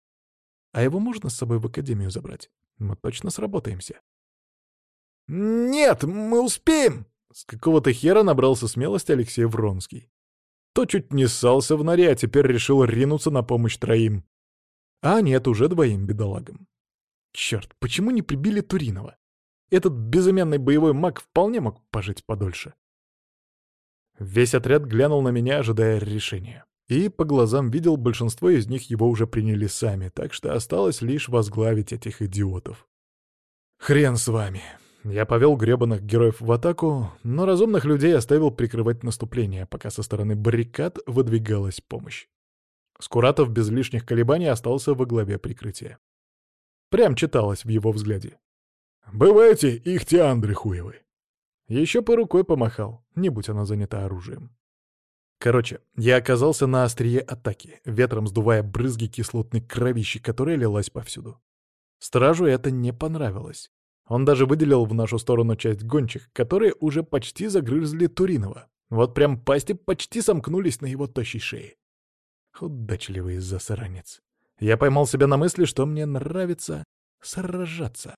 А его можно с собой в академию забрать? Мы точно сработаемся. «Нет, мы успеем!» С какого-то хера набрался смелости Алексей Вронский. То чуть не ссался в норе, а теперь решил ринуться на помощь троим. А нет, уже двоим бедолагам. Черт, почему не прибили Туринова? Этот безымянный боевой маг вполне мог пожить подольше. Весь отряд глянул на меня, ожидая решения. И по глазам видел, большинство из них его уже приняли сами, так что осталось лишь возглавить этих идиотов. Хрен с вами. Я повел гребаных героев в атаку, но разумных людей оставил прикрывать наступление, пока со стороны баррикад выдвигалась помощь. Скуратов без лишних колебаний остался во главе прикрытия. Прям читалось в его взгляде. «Бывайте, их теандры хуевы!» Еще по рукой помахал, не будь она занята оружием. Короче, я оказался на острие атаки, ветром сдувая брызги кислотной кровищи, которая лилась повсюду. Стражу это не понравилось. Он даже выделил в нашу сторону часть гончих, которые уже почти загрызли Туринова. Вот прям пасти почти сомкнулись на его тощей шее. Удачливый засранец. Я поймал себя на мысли, что мне нравится сражаться.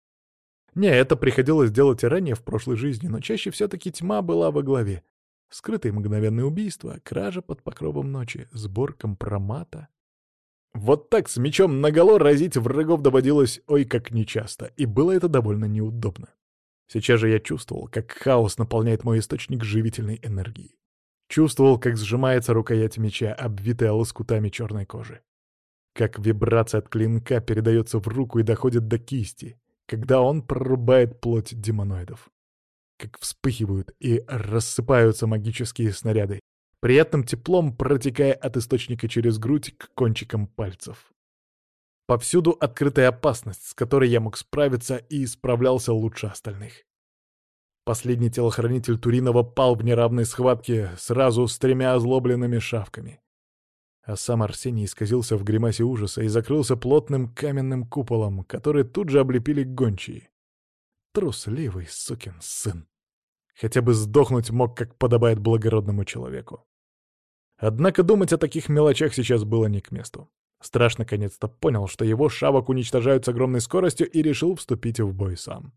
Не, это приходилось делать и ранее в прошлой жизни, но чаще все-таки тьма была во главе. Скрытые мгновенные убийства, кража под покровом ночи, сбор компромата. Вот так с мечом наголо разить врагов доводилось ой как нечасто, и было это довольно неудобно. Сейчас же я чувствовал, как хаос наполняет мой источник живительной энергии. Чувствовал, как сжимается рукоять меча, обвитая лоскутами черной кожи. Как вибрация от клинка передается в руку и доходит до кисти, когда он прорубает плоть демоноидов. Как вспыхивают и рассыпаются магические снаряды, приятным теплом протекая от источника через грудь к кончикам пальцев. Повсюду открытая опасность, с которой я мог справиться и справлялся лучше остальных. Последний телохранитель Туринова пал в неравной схватке сразу с тремя озлобленными шавками. А сам Арсений исказился в гримасе ужаса и закрылся плотным каменным куполом, который тут же облепили гончие. Трусливый сукин сын. Хотя бы сдохнуть мог, как подобает благородному человеку. Однако думать о таких мелочах сейчас было не к месту. Страж наконец-то понял, что его шавок уничтожают с огромной скоростью и решил вступить в бой сам.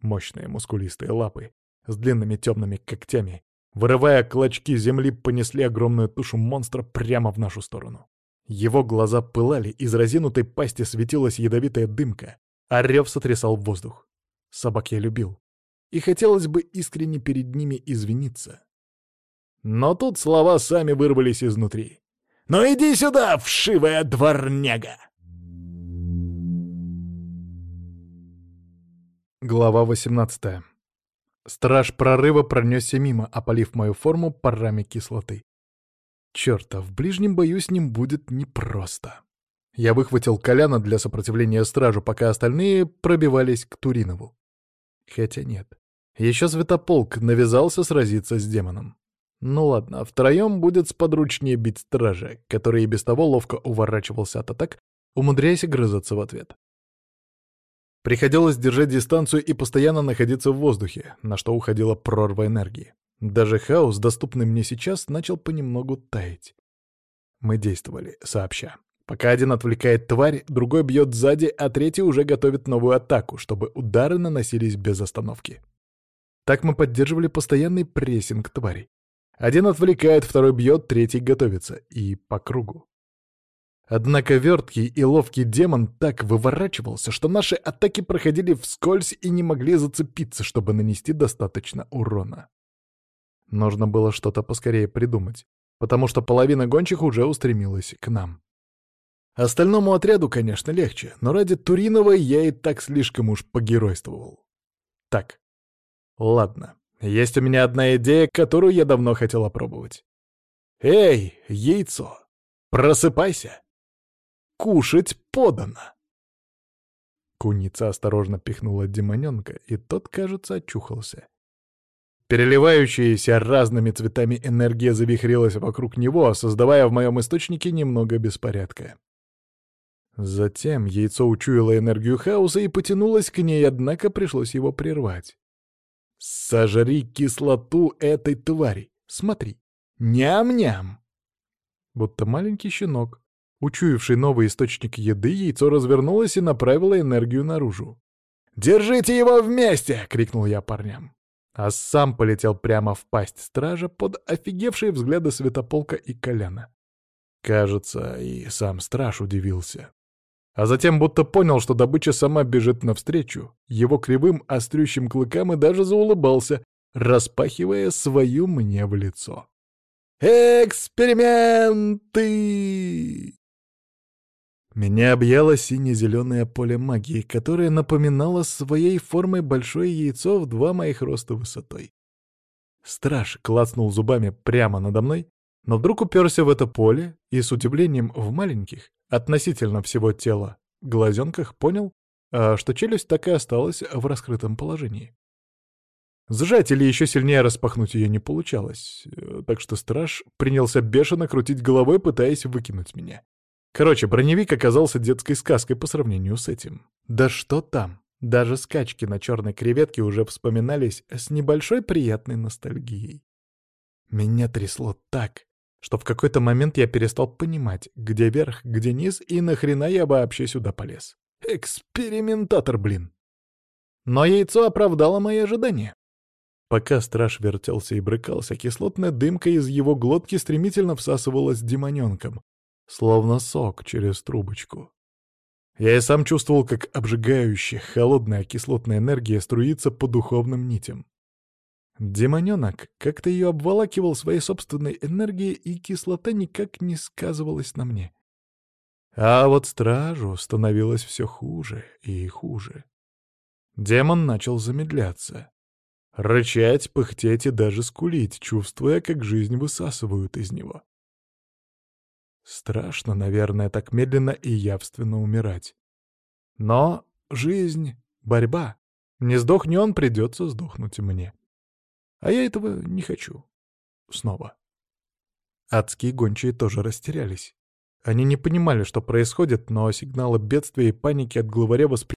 Мощные мускулистые лапы с длинными темными когтями, вырывая клочки земли, понесли огромную тушу монстра прямо в нашу сторону. Его глаза пылали, из разинутой пасти светилась ядовитая дымка, а рев сотрясал воздух. Собак я любил, и хотелось бы искренне перед ними извиниться. Но тут слова сами вырвались изнутри. «Ну иди сюда, вшивая дворняга!» Глава 18 Страж прорыва пронесся мимо, опалив мою форму парами кислоты. Черт, а в ближнем бою с ним будет непросто. Я выхватил Коляна для сопротивления стражу, пока остальные пробивались к Туринову. Хотя нет. Еще Светополк навязался сразиться с демоном. Ну ладно, втроем будет сподручнее бить стража, который и без того ловко уворачивался от атак, умудряясь грызаться в ответ. Приходилось держать дистанцию и постоянно находиться в воздухе, на что уходила прорва энергии. Даже хаос, доступный мне сейчас, начал понемногу таять. Мы действовали сообща. Пока один отвлекает тварь, другой бьет сзади, а третий уже готовит новую атаку, чтобы удары наносились без остановки. Так мы поддерживали постоянный прессинг тварей. Один отвлекает, второй бьет, третий готовится. И по кругу. Однако верткий и ловкий демон так выворачивался, что наши атаки проходили вскользь и не могли зацепиться, чтобы нанести достаточно урона. Нужно было что-то поскорее придумать, потому что половина гончих уже устремилась к нам. Остальному отряду, конечно, легче, но ради Туринова я и так слишком уж погеройствовал. Так, ладно, есть у меня одна идея, которую я давно хотел опробовать. Эй, яйцо, просыпайся! Кушать подано!» Куница осторожно пихнула демоненка, и тот, кажется, очухался. Переливающаяся разными цветами энергия завихрилась вокруг него, создавая в моем источнике немного беспорядка. Затем яйцо учуяло энергию хаоса и потянулось к ней, однако пришлось его прервать. «Сожри кислоту этой твари! Смотри! Ням-ням!» Будто маленький щенок, Учуявший новый источник еды, яйцо развернулось и направило энергию наружу. «Держите его вместе!» — крикнул я парням. А сам полетел прямо в пасть стража под офигевшие взгляды Светополка и Коляна. Кажется, и сам страж удивился. А затем будто понял, что добыча сама бежит навстречу, его кривым острющим клыкам и даже заулыбался, распахивая свою мне в лицо. «Эксперименты!» Меня объяло сине-зеленое поле магии, которое напоминало своей формой большое яйцо в два моих роста высотой. Страж клацнул зубами прямо надо мной, но вдруг уперся в это поле и с удивлением в маленьких, относительно всего тела, глазенках понял, а что челюсть так и осталась в раскрытом положении. Сжать или еще сильнее распахнуть ее не получалось, э, так что страж принялся бешено крутить головой, пытаясь выкинуть меня. Короче, броневик оказался детской сказкой по сравнению с этим. Да что там? Даже скачки на черной креветке уже вспоминались с небольшой приятной ностальгией. Меня трясло так, что в какой-то момент я перестал понимать, где верх, где низ и нахрена я вообще сюда полез. Экспериментатор, блин. Но яйцо оправдало мои ожидания. Пока страж вертелся и брыкался, кислотная дымка из его глотки стремительно всасывалась демоненком, словно сок через трубочку. Я и сам чувствовал, как обжигающая, холодная кислотная энергия струится по духовным нитям. Демоненок как-то ее обволакивал своей собственной энергией, и кислота никак не сказывалась на мне. А вот стражу становилось все хуже и хуже. Демон начал замедляться. Рычать, пыхтеть и даже скулить, чувствуя, как жизнь высасывают из него. Страшно, наверное, так медленно и явственно умирать. Но жизнь — борьба. Не сдохни он, придется сдохнуть мне. А я этого не хочу. Снова. Адские гончие тоже растерялись. Они не понимали, что происходит, но сигналы бедствия и паники от главаря воспринимали